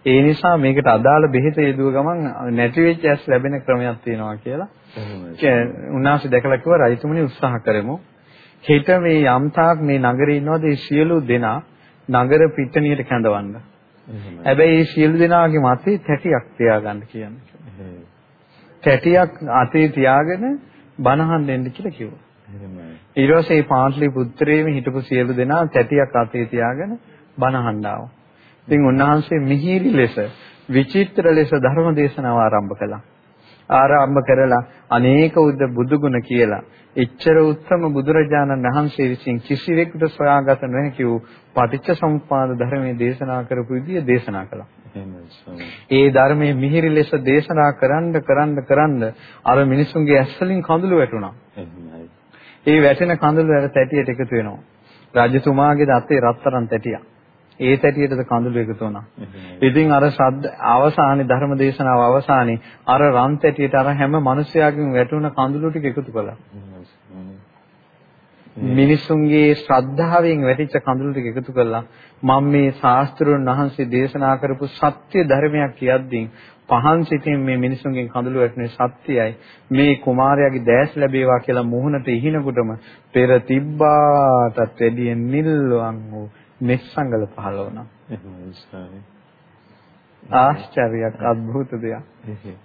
Speaker 2: ඒ නිසා මේකට අදාළ බෙහෙත යෙදුව ගමන් නැති වෙච්ච ඇස් ලැබෙන ක්‍රමයක් තියෙනවා කියලා. උන්වහන්සේ දැකලා කිව්වා රයිතුමනි උත්සාහ කරමු. හෙට මේ යම්තාක් මේ නගරේ ඉන්නවද ඒ සියලු දෙනා නගර පිටණියට කැඳවන්න. හැබැයි මේ සියලු දෙනාගේ මතේ තැටියක් තියාගන්න කියන්නේ. තැටියක් අතේ තියාගෙන බණහන් දෙන්න කියලා කිව්වා. ඊට පස්සේ මේ පාටලි පුත්‍රයේම හිටපු සියලු දෙනා තැටියක් අතේ තියාගෙන බණහන් ආවා. ඉතින් උන්වහන්සේ මිහිරි ලෙස විචිත්‍ර ලෙස ධර්ම දේශනාව ආරම්භ කළා. ආරම්භ කරලා අනේක උද්ද බුදුගුණ කියලා එච්චර උත්තම බුදුරජාණන් වහන්සේ විසින් කිසිවෙකුට සොයාගත නොහැකි වූ පටිච්ච සමුප්පාද ධර්මයේ දේශනා කරපු විදිය දේශනා කළා. ඒ ධර්මයේ මිහිරි ලෙස දේශනා කරන්න කරන්න කරන්න අර මිනිසුන්ගේ ඇස්වලින් කඳුළු වැටුණා. ඒ වැටෙන කඳුළු වල තැටියට එකතු වෙනවා. රජතුමාගේ දත්තේ රත්තරන් තැටියක්. ඒ තැටියටද කඳුළු එකතු වුණා. ඉතින් අර ශබ්ද අවසානයේ ධර්ම දේශනාව අවසානයේ අර රන් තැටියට අර හැම මිනිසයාගෙන් වැටුණ කඳුළු ටික එකතු කළා. මිනිසුන්ගේ ශ්‍රද්ධාවෙන් වැටිච්ච කඳුළු ටික එකතු කළා. මම මේ ශාස්ත්‍රඥ වහන්සේ දේශනා කරපු සත්‍ය ධර්මයක් කියද්දී පහන් සිතින් මේ මිනිසුන්ගෙන් කඳුළු වැටුනේ සත්‍යයි. මේ කුමාරයාගේ දැස් ලැබේවා කියලා මුහුණට ඉහිනකොටම පෙර තිබ්බාටත් වැඩිය නිල්වන් වූ නිස්සංගල පහළ වුණා. ආශ්චර්යයක් අద్భుත දෙයක්.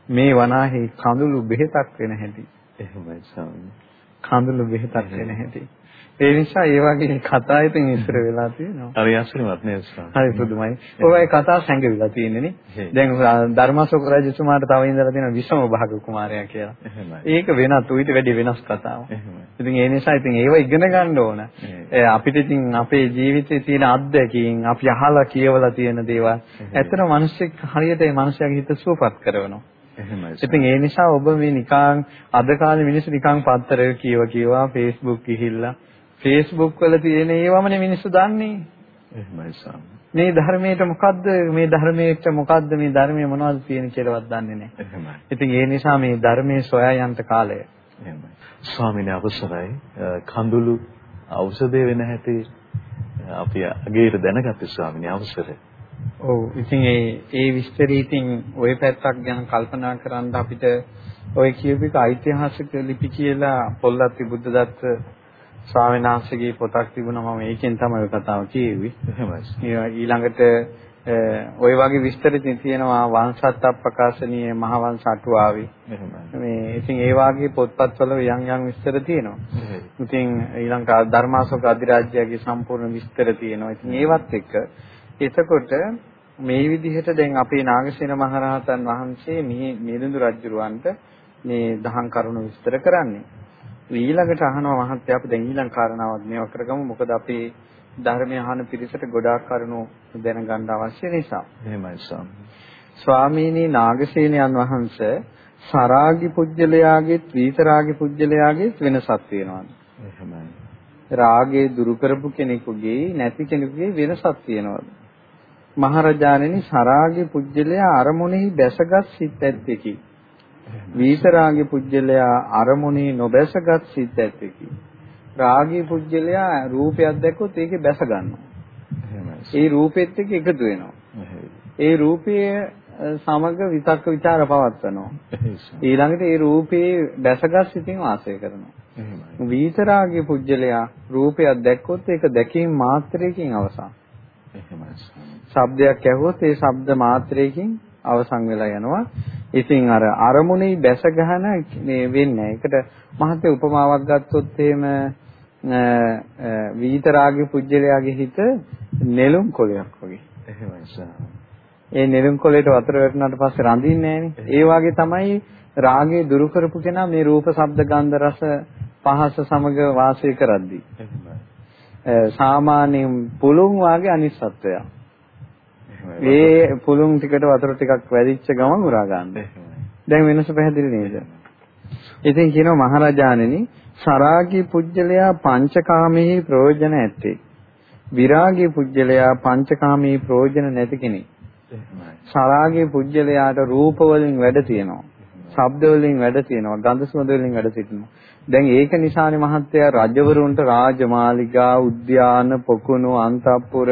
Speaker 2: මේ වනාහි කඳුළු බෙහෙතක් වෙන හැටි.
Speaker 1: එහෙමයි ස්වාමී.
Speaker 2: කඳුළු බෙහෙතක් වෙන හැටි. ඒ නිසා ඒ වගේ කතා ඉතින් ඉස්සර වෙලා තියෙනවා.
Speaker 1: හරි අසලිමත් නේද ස්වාමී.
Speaker 2: හරි පුදුමයි. ඔය කතා සංගවිලා තියෙන්නේ නේ. දැන් ධර්මසෝක රජතුමාට තව ඉඳලා තියෙන විසම භාග කුමාරයා කියලා. ඒක වෙනත් ඌ ඊට වැඩි වෙනස් කතාවක්. ඉතින් ඒ නිසා ඉතින් ඒව ඉගෙන ගන්න ඕන. අපිට ඉතින් අපේ ජීවිතේ තියෙන අත්දැකීම් අපි අහලා කියවලා තියෙන දේවල් ඇත්තට මිනිස්සෙක් හරියට ඒ මිනිස්යාගේ හිත සුවපත් කරනවා.
Speaker 1: එහෙමයි.
Speaker 2: ඉතින් ඒ නිසා ඔබ මේ නිකන් අද කාලේ මිනිස්සු නිකන් පත්තරය කියව කියවා Facebook ගිහිල්ලා Facebook වල තියෙන ඒවමනේ මිනිස්සු දන්නේ.
Speaker 1: එහෙමයි සාම.
Speaker 2: මේ ධර්මයට මොකද්ද මේ ධර්මයට මොකද්ද මේ ධර්මයේ මොනවද තියෙන කියලාවත් දන්නේ නැහැ.
Speaker 1: එහෙමයි.
Speaker 2: ඉතින් ඒ නිසා මේ ධර්මයේ සොයා යන්න කාලය.
Speaker 1: එහෙමයි. ස්වාමීන් අවසරයි කඳුළු ඖෂධය වෙන හැටි අපි අගේට දැනගත්තු ස්වාමීන් අවසරයි.
Speaker 2: ඔව් ඉතින් ඒ ඒ විස්තරي ඉතින් ওই පැත්තක් ගැන කල්පනා කරන්න අපිට ওই කියපික ඓතිහාසික ලිපි කියලා පොල්ලත්ති බුද්ධදත්ත ස්වාමීන් වහන්සේගේ පොතක් තිබුණා මම ඒකෙන් තමයි කතාව කියෙව්වේ.
Speaker 1: එහෙමයි.
Speaker 2: ඊළඟට ඔය වගේ විස්තර තියෙනවා වංශත්ප්‍රකාශනීය මහවංශ අටුවාවේ.
Speaker 1: එහෙමයි.
Speaker 2: මේ ඉතින් ඒ වාගේ පොත්පත්වල යම් යම් විස්තර තියෙනවා. ඉතින් ඊළඟට ධර්මාශෝක අධිරාජ්‍යයේ සම්පූර්ණ විස්තර තියෙනවා. ඉතින් ඒවත් එක්ක එතකොට මේ විදිහට දැන් අපේ නාගසේන මහරහතන් වහන්සේ මේ මිලිඳු රජුරවන්ට මේ දහම් කරුණු විස්තර කරන්නේ. ඊළඟට අහනවා මහත්තයා අපි දැන් ඊළඟ කාරණාවක් මේවා කරගමු මොකද අපි ධර්මය අහන පිරිසට ගොඩාක් කරුණු දැනගන්න අවශ්‍ය නිසා.
Speaker 1: එහෙමයි ස්වාමී.
Speaker 2: ස්වාමීනි නාගසේනයන් වහන්සේ සරාගි පුජ්‍යලයාගේ ත්‍රිතරාගි පුජ්‍යලයාගේ වෙනසක් තියෙනවා.
Speaker 1: එහෙමයි.
Speaker 2: රාගය දුරු කරපු කෙනෙකුගේ නැති කෙනෙකුගේ වෙනසක් තියෙනවද? මහරජාණෙනි සරාගි පුජ්‍යලයා අරමුණෙහි බැසගත් සිත් ඇත්තේකි. වීතරාගී පුජ්‍යලයා අරමුණේ නොබැසගත් සිත් ඇත්තකි. රාගී පුජ්‍යලයා රූපයක් දැක්කොත් ඒකේ බැස ගන්නවා. ඒ රූපෙත් එක්ක එකතු වෙනවා. ඒ රූපයේ සමග විතක්ක ਵਿਚාර පවත්වනවා. ඊළඟට ඒ රූපේ බැසගත් සිතින් වාසය කරනවා. වීතරාගී පුජ්‍යලයා රූපයක් දැක්කොත් ඒක දැකීම මාත්‍රයකින් අවසන්. ශබ්දයක් ඇහුවොත් ඒ ශබ්ද මාත්‍රයකින් අවසන් වෙලා යනවා. ඉතින් අර අරමුණේ බැස ගහන මේ වෙන්නේ. ඒකට මහත්ය උපමාවක් ගත්තොත් එහෙම විතරාගේ පුජ්‍යලයාගේ හිත නෙළුම් කොළයක් වගේ. එහෙමයි ඒ නෙළුම් කොළේට වතුර වැටුණාට පස්සේ රඳින්නේ ඒ වගේ තමයි රාගේ දුරු කරපු කෙනා මේ රූප, ශබ්ද, ගන්ධ, රස, පහස සමග වාසය කරද්දී. සාමාන්‍යයෙන් පුළුන් වාගේ අනිත් සත්වයා. ඒ පුළුන් ටිකට වතුර ටිකක් වැඩිච්ච ගමන් උරා ගන්න. දැන් වෙනස පැහැදිලි නේද? ඉතින් කියනවා මහරජාණෙනි සරාගී පුජ්‍යලයා පංචකාමයේ ප්‍රයෝජන ඇත්තේ. විරාගී පුජ්‍යලයා පංචකාමයේ ප්‍රයෝජන නැති කෙනෙක්. සරාගී පුජ්‍යලයාට රූප වලින් වැඩ තියෙනවා. ශබ්ද වලින් වැඩ තියෙනවා. ගන්ධ සුවඳ වලින් වැඩ සිටිනවා. දැන් ඒක නිසානේ මහත්තයා රජවරුන්ට රාජමාලිගා, උද්‍යාන, පොකුණු, අන්තපුර,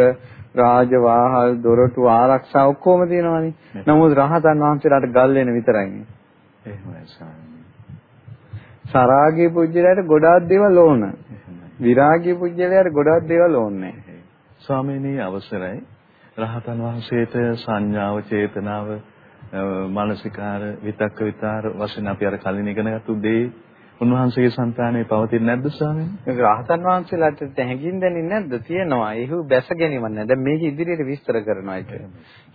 Speaker 2: රාජවාහල්, දොරටු ආරක්ෂා ඔක්කොම තියෙනවානේ. නමුත් රහතන් වහන්සේලාට ගල් වෙන විතරයි. එහෙමයි සරාගී පුජ්‍යලයට ගොඩාක් දේවල් ඕන. විරාගී පුජ්‍යලයට ගොඩාක් දේවල් ඕනේ.
Speaker 1: ස්වාමීනි අවසරයි. රහතන් වහන්සේට සංඥාව, චේතනාව, මානසිකාර, විතක්ක විතාර වශයෙන් අපි අර කලින් ඉගෙනගත්තු දේ උන්වහන්සේගේ సంతානයේ පවතින්නේ නැද්ද ස්වාමීනි?
Speaker 2: ඒක රහතන් වහන්සේලාට හැඟින් දැනෙන්නේ නැද්ද? තියෙනවා. ඒහු බැස ගැනීමක් නැහැ. දැන් මේක ඉදිරියට විස්තර කරනවා ඒක.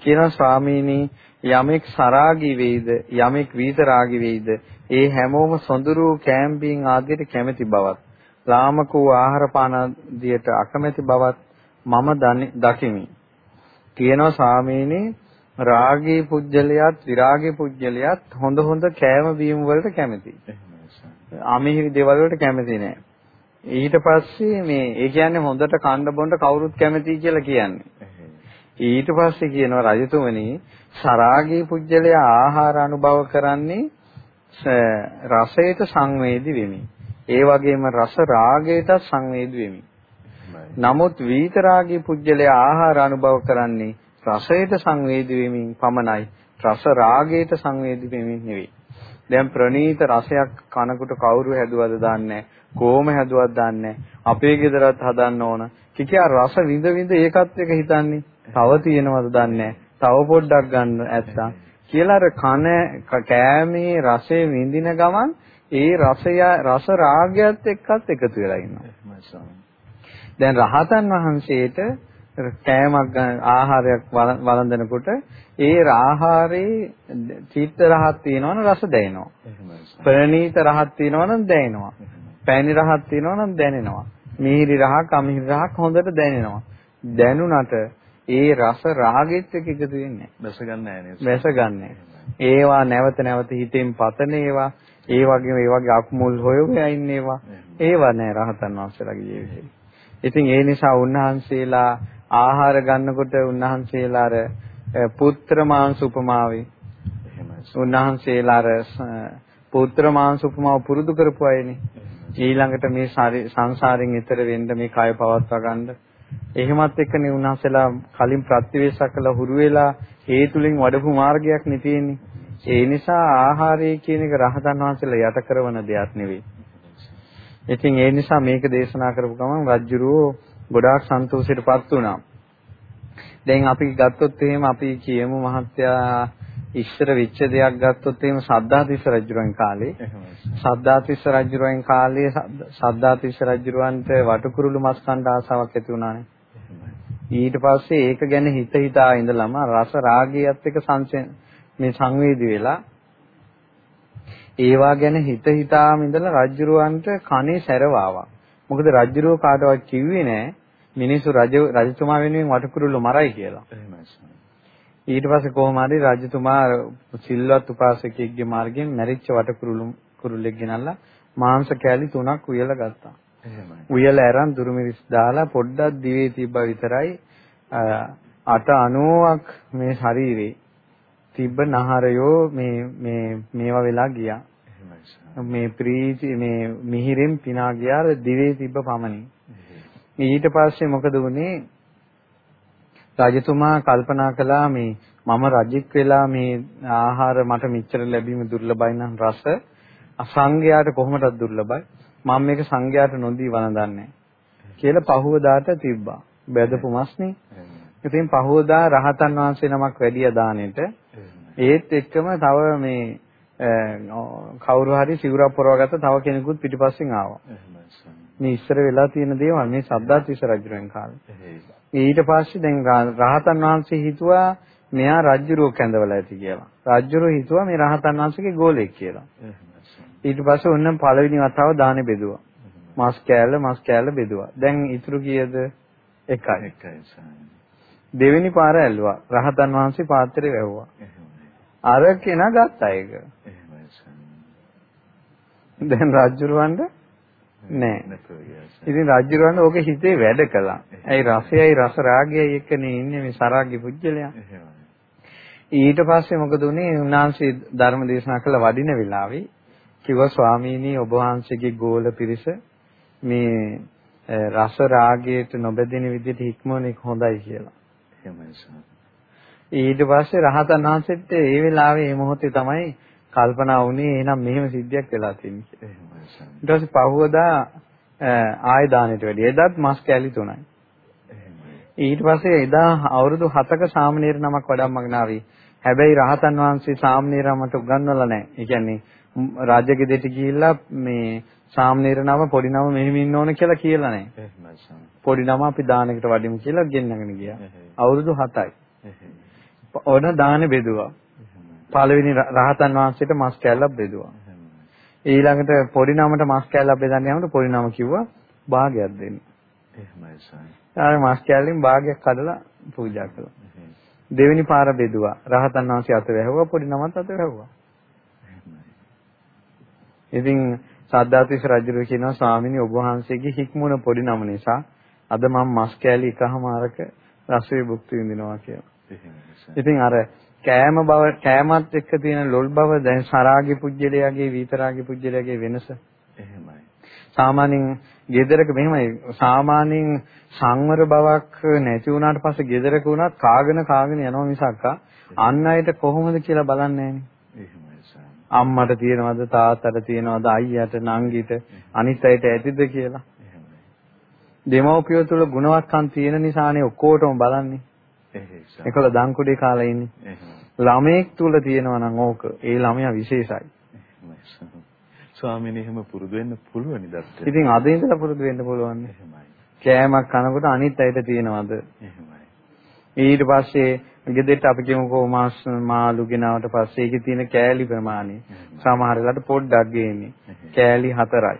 Speaker 2: කියනවා ස්වාමීනි යමෙක් සරාගී වේද, යමෙක් විතරාගී වේද, ඒ හැමෝම සොඳුරු කැම්පින් ආදියට කැමැති බවත්, ලාමක වූ ආහාර පාන ආදියට අකමැති බවත් මම දකිමි. කියනවා ස්වාමීනි රාගී පුජ්‍යලයාත් විරාගී පුජ්‍යලයාත් හොඳ හොඳ කෑම බීම වලට කැමතියි. අමිහිරි දේවල් වලට කැමති නෑ. ඊට පස්සේ මේ ඒ කියන්නේ හොඳට කන්න බොන්න කවුරුත් කැමතියි කියලා කියන්නේ. ඊට පස්සේ කියනවා රජතුමනි සරාගී පුජ්‍යලයා ආහාර අනුභව කරන්නේ රසයට සංවේදී වෙමි. ඒ වගේම රස රාගයට සංවේදී වෙමි. නමුත් විතරාගී පුජ්‍යලයා ආහාර අනුභව කරන්නේ රසයට සංවේදී වෙමින් පමණයි. රස රාගයට සංවේදී වෙමින් නෙවෙයි. දැන් ප්‍රණීත රසයක් කනකොට කවුරු හැදුවද දන්නේ කොහොම හැදුවත් දන්නේ අපේ ගෙදරත් හදන්න ඕන. කිකියා රස විඳ විඳ ඒකත් එක හිතන්නේ. තව තියෙනවද දන්නේ තව පොඩ්ඩක් ගන්න ඇත්තා. කියලා අර කන කෑමේ රසය විඳින ගමන් ඒ රසය රස රාගයත් එක්කත් එකතු වෙලා ඉන්නවා. දැන් රහතන් වහන්සේට කෑමක් ආහාරයක් වළඳනකොට ඒ ආහාරේ චිත්ත රහක් තියෙනවනම් රස දැනෙනවා. ප්‍රණීත රහක් තියෙනවනම් දැනෙනවා. පැණි රහක් තියෙනවනම් දැනෙනවා. මිහිරි රහක් අමිහිරි රහක් හොඳට දැනෙනවා. දැනුණට ඒ රස රාගෙත් එක්ක එකතු වෙන්නේ නැහැ.
Speaker 1: බැස ගන්න
Speaker 2: ඒවා නැවත නැවත හිතෙන් පතන ඒවා ඒ වගේම ඒ වගේ අකුමුල් හොය හොයා ඉන්න ඒවා ඒවා නෑ රහතන් වහන්සේලාගේ ජීවිතේ. ඉතින් ඒ නිසා උන්වහන්සේලා ආහාර ගන්නකොට උන්වහන්සේලා අර පුත්‍ර මාංශ උපමාවේ. උන්වහන්සේලා අර පුත්‍ර මාංශ උපමාව පුරුදු කරපු අයනේ. ඊළඟට මේ සංසාරයෙන් එතර වෙන්න මේ කය පවත්වා ගන්න. එහෙමත් එක්කනේ උන්වහන්සේලා කලින් ප්‍රතිවේශ කළ හුරු වෙලා ඒ තුලින් වඩපු මාර්ගයක් නේ තියෙන්නේ. ඒ නිසා ආහාරය කියන එක රහතන් වහන්සේලා යට කරන දෙයක් නෙවෙයි. ඉතින් ඒ නිසා මේක දේශනා කරපු ගමන් රජ්ජුරුවෝ ගොඩාක් සන්තෝෂයටපත් වුණා. දැන් අපි ගත්තොත් එහෙම අපි කියමු මහත්තයා ඉස්සර වෙච්ච දෙයක් ගත්තොත් එහෙම සද්ධාතිස්ස රජුරන් කාලේ සද්ධාතිස්ස රජුරන් කාලේ සද්ධාතිස්ස රජුරන්ට වටකුරුළු මස් කන්න ආසාවක් ඇති වුණානේ. ඊට පස්සේ ඒක ගැන හිත හිතා ඉඳලම රස රාගයත් එක්ක සංසෙන් මේ සංවේදී වෙලා ඒවා ගැන හිත හිතාම ඉඳලා රජුරවන්ට කනේ සැරවාවා. මොකද රජුරව කාටවත් කිව්වේ නෑ මිනිස්සු රජ රජතුමා වෙනුවෙන් වටකුරුල්ල මරයි කියලා. ඊට පස්සේ කොහොම හරි රජතුමා සිල්වත් උපාසකයෙක්ගේ මාර්ගයෙන් මැරිච්ච වටකුරුළු කුරුල්ලෙක් ගෙනල්ලා මාංශ කෑලි තුනක් උයලා ගත්තා. එහෙමයි. උයලා අරන් දුරුමිරිස් දාලා පොඩ්ඩක් දිවේ තිබ්බා විතරයි අට 90ක් මේ ශරීරේ තිබ්බ නහරයෝ මේ මේ මේවා වෙලා ගියා. මේ ප්‍රීති මේ මිහිරෙන් පිනා ගියා දිවේ තිබ්බ පමණින්. ඊට පස්සේ මොකද වුනේ? රජතුමා කල්පනා කළා මේ මම රජෙක් වෙලා මේ ආහාර මට මෙච්චර ලැබීම දුර්ලභයි නම් රස අසංගයාට කොහොමදත් දුර්ලභයි. මම මේක සංඝයාට නොදී වළඳන්නේ කියලා පහුවදාට තිබ්බා. බෙදපු මස්නේ. ඉතින් පහෝදා රහතන් වහන්සේ නමක් වැඩිය දානෙට ඒත් එක්කම තව මේ කවුරු හරි සිවුරක් පොරවගත්ත තව කෙනෙකුත් පිටිපස්සෙන් ආවා. මේ ඉස්සර වෙලා තියෙන දේවල් මේ සද්දාතිස්ස රජුගෙන් කාලේ. ඊට පස්සේ දැන් රහතන් වහන්සේ හිතුවා මෙයා රජ්ජුරුව කැඳවලා ඇති කියලා. රජ්ජුරුව හිතුවා මේ රහතන් වහන්සේගේ ගෝලෙක් කියලා. ඊට පස්සේ ඔන්න පළවෙනි වතාව දානේ බෙදුවා. මස් කෑල්ල මස් කෑල්ල බෙදුවා. දැන් ඉතුරු කීයද? එකයි. එකයි දෙවෙනි පාර ඇල්ලුවා. රහතන් වහන්සේ පාත්‍රේ වැහුවා. අර කෙනා ගත්තා ඒක. දැන් රජ්ජුරුවන්ට නෑ. ඉතින් රජුරවන්න ඕක හිතේ වැඩ කළා. ඇයි රසයයි රස රාගයයි එක්කනේ ඉන්නේ මේ සරාග්‍ය පුජ්‍යලයා. ඊට පස්සේ මොකද උනේ? උන්වහන්සේ ධර්ම දේශනා කළ වඩින වෙලාවේ කිව්වා ස්වාමීනි ඔබ වහන්සේගේ ගෝල පිරිස මේ රස රාගයට නොබැදෙන විදිහට හික්මවන එක හොඳයි කියලා. ඊට පස්සේ රහතන් වහන්සේට ඒ වෙලාවේ මේ මොහොතේ තමයි කල්පනා වුණේ එහෙනම් මෙහෙම සිද්ධියක් වෙලා තියෙන්නේ. ඊට පස්සේ පහුවදා ආය දානෙට වැඩි. එදාත් මස් කෑලි තුනයි. ඊට පස්සේ එදා අවුරුදු 7ක සාමණේර නමක් වඩම්මගෙන ආවි. හැබැයි රහතන් වහන්සේ සාමණේරමට උගන්වලා නැහැ. ඒ කියන්නේ රාජගෙදරට ගිහිල්ලා මේ සාමණේර නම පොඩි නම මෙහෙම ඉන්න ඕන කියලා කියලා නැහැ. පොඩි නම අපි දානකට වඩිමු කියලා ගෙන්නගෙන ගියා. අවුරුදු 7යි. ඕන දාන බෙදුවා. පළවෙනි රහතන් වහන්සේට මස් කෑල්ලක් බෙදුවා. ඊළඟට පොඩි නමට මස් කෑල්ලක් බෙදන්න යනකොට පොඩි නම කිව්වා භාගයක් දෙන්න. එහෙමයි සායි. ඊට මස් කෑල්ලෙන් භාගයක් කඩලා පූජා කළා. දෙවෙනි පාර බෙදුවා. රහතන් වහන්සේ අත වැහුවා පොඩි නමත් අත වැහුවා. ඉතින් සද්ධාතිස්ස රජු කියනවා ස්වාමීනි ඔබ වහන්සේගේ හික්මුණ පොඩි නම නිසා අද මම මස් කෑලි එකමාරක රසයේ භුක්ති විඳිනවා කියලා. ඉතින් අර කෑම බව කෑමත් එක්ක තියෙන ලොල් බව දැන් සරාගි පුජ්‍යලයාගේ විතරාගි පුජ්‍යලයාගේ වෙනස. එහෙමයි. සාමාන්‍යයෙන් ගෙදරක මෙහෙමයි. සාමාන්‍යයෙන් සංවර බවක් නැති වුණාට පස්සේ ගෙදරක වුණත් කාගෙන කාගෙන යනවා මිසක් අන් අයට කොහොමද කියලා බලන්නේ අම්මට තියෙනවද තාත්තට තියෙනවද අයියට නංගිට අනිත් අයට ඇතිද කියලා. දෙමව්පියෝ තුල ගුණවත්කම් තියෙන නිසානේ ඔක්කොටම බලන්නේ ඒකල දංකුඩේ කාලා ඉන්නේ. ළමයෙක් තුල තියෙනවා නම් ඕක ඒ ළමයා විශේෂයි.
Speaker 1: ස්වාමීනි එහෙම පුරුදු වෙන්න පුළුවනි දත්ත.
Speaker 2: ඉතින් අද ඉඳලා පුරුදු වෙන්න පුළුවන්. එහෙමයි. කෑමක් කනකොට අනිත් අයට තියෙනවද? එහෙමයි. ඊට පස්සේ ගෙදරට අපි කියමුකෝ මාස් මාළු ගෙනාවට පස්සේ ඒකේ තියෙන කෑලි ප්‍රමාණය සමහර වෙලාවට පොඩ්ඩක් ගේන්නේ. කෑලි හතරයි.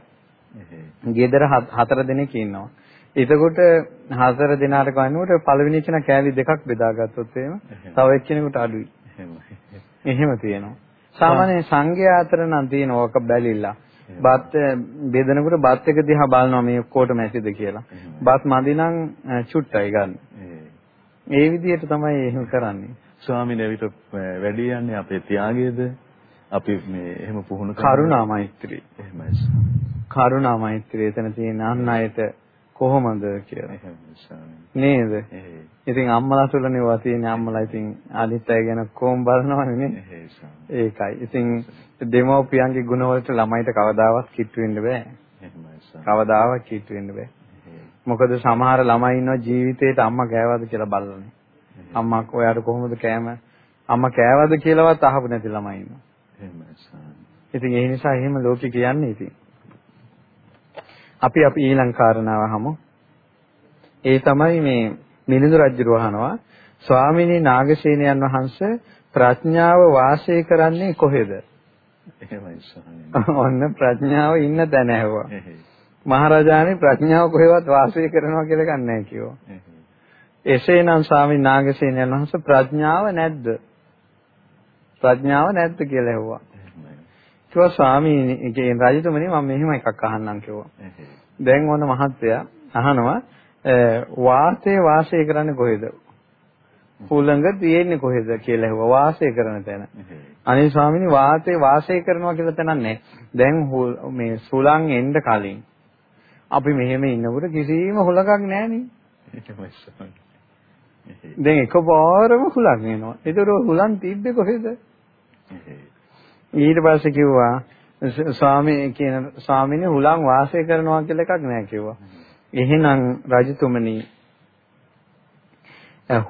Speaker 2: ගෙදර හතර දෙනෙක් ඉන්නවා. එතකොට හතර දිනාට ගන්නකොට පළවෙනි කෙනා කෑලි දෙකක් බෙදාගත්තොත් එහෙම තව එක්කෙනෙකුට අඩුයි. එහෙම තියෙනවා. සාමාන්‍ය සංඝයා අතර නම් තියෙන ඕක බැලිලා. බත් බෙදනකොට බත් එක දිහා බලනවා මේ ඔක්කොටම ඇතිද කියලා. බත් මදි නම් චුට්ටයි ගන්න. ඒ විදිහට තමයි එහෙම කරන්නේ.
Speaker 1: ස්වාමීන් වහන්සේ වැඩි යන්නේ අපේ ත්‍යාගයේද අපි මේ එහෙම පුහුණු
Speaker 2: කරුණා මෛත්‍රී. එහෙමයි. කරුණා මෛත්‍රී එතන තියෙන අන් අයට කොහොමද කියලා. නේද? ඉතින් අම්මලා තුලනේ වා තියෙන අම්මලා ඉතින් අනිත් අය ගැන කොහොම බලනවනේ නේ? ඒකයි. ඉතින් දෙමව්පියන්ගේ ගුණවලට ළමයිට කවදාවත් කිට්ටු වෙන්න බෑ. කවදාවත් කිට්ටු වෙන්න බෑ. මොකද සමහර ළමයි ඉන්නවා ජීවිතේට අම්මා කෑවද කියලා බලන්නේ. අම්මා ඔයාට කොහොමද කෑම? අම්මා කෑවද කියලාවත් අහපු නැති ළමයි ඉන්නවා. ඉතින් ඒ නිසා එහෙම ලෝකෙ කියන්නේ ඉතින්. අපි අපි ඊළඟ කාරණාව අහමු. ඒ තමයි මේ මිලිඳු රජු වහනවා ස්වාමිනී නාගසේනයන් වහන්සේ ප්‍රඥාව වාසය කරන්නේ කොහෙද? එහෙමයි ඔන්න ප්‍රඥාව ඉන්න තැන ඇහුවා. මහරජාණන් ප්‍රඥාව කොහෙවත් වාසය කරනවා කියලා ගන්නෑ කිව්වා. එසේනම් ස්වාමීන් නාගසේනයන් වහන්සේ ප්‍රඥාව නැද්ද? ප්‍රඥාව නැද්ද කියලා ඇහුවා. කිව්වා ස්වාමීනි කියන රජතුමනි මම මෙහෙම එකක් අහන්නම් කිව්වා. දැන් ඕන මහත්තයා අහනවා වාසය වාසය කරන්නේ කොහෙද? හුළඟ තියෙන්නේ කොහෙද කියලා ඇහුවා වාසය කරන තැන. අනේ ස්වාමීනි වාසය වාසය කරනවා කියලා තැනක් නැහැ. දැන් මේ සුළං එන්න කලින් අපි මෙහෙම ඉන්නකොට කිසිම හුළඟක් නැහනේ. දැන් එකපාරම හුළං එනවා. ඒතර හුළං තිබ්බේ කොහෙද? ඊට පස්සේ කිව්වා ස්වාමී කියන ස්වාමීනි හුලං වාසය කරනවා කියලා එකක් නෑ කිව්වා. එහෙනම් රජතුමනි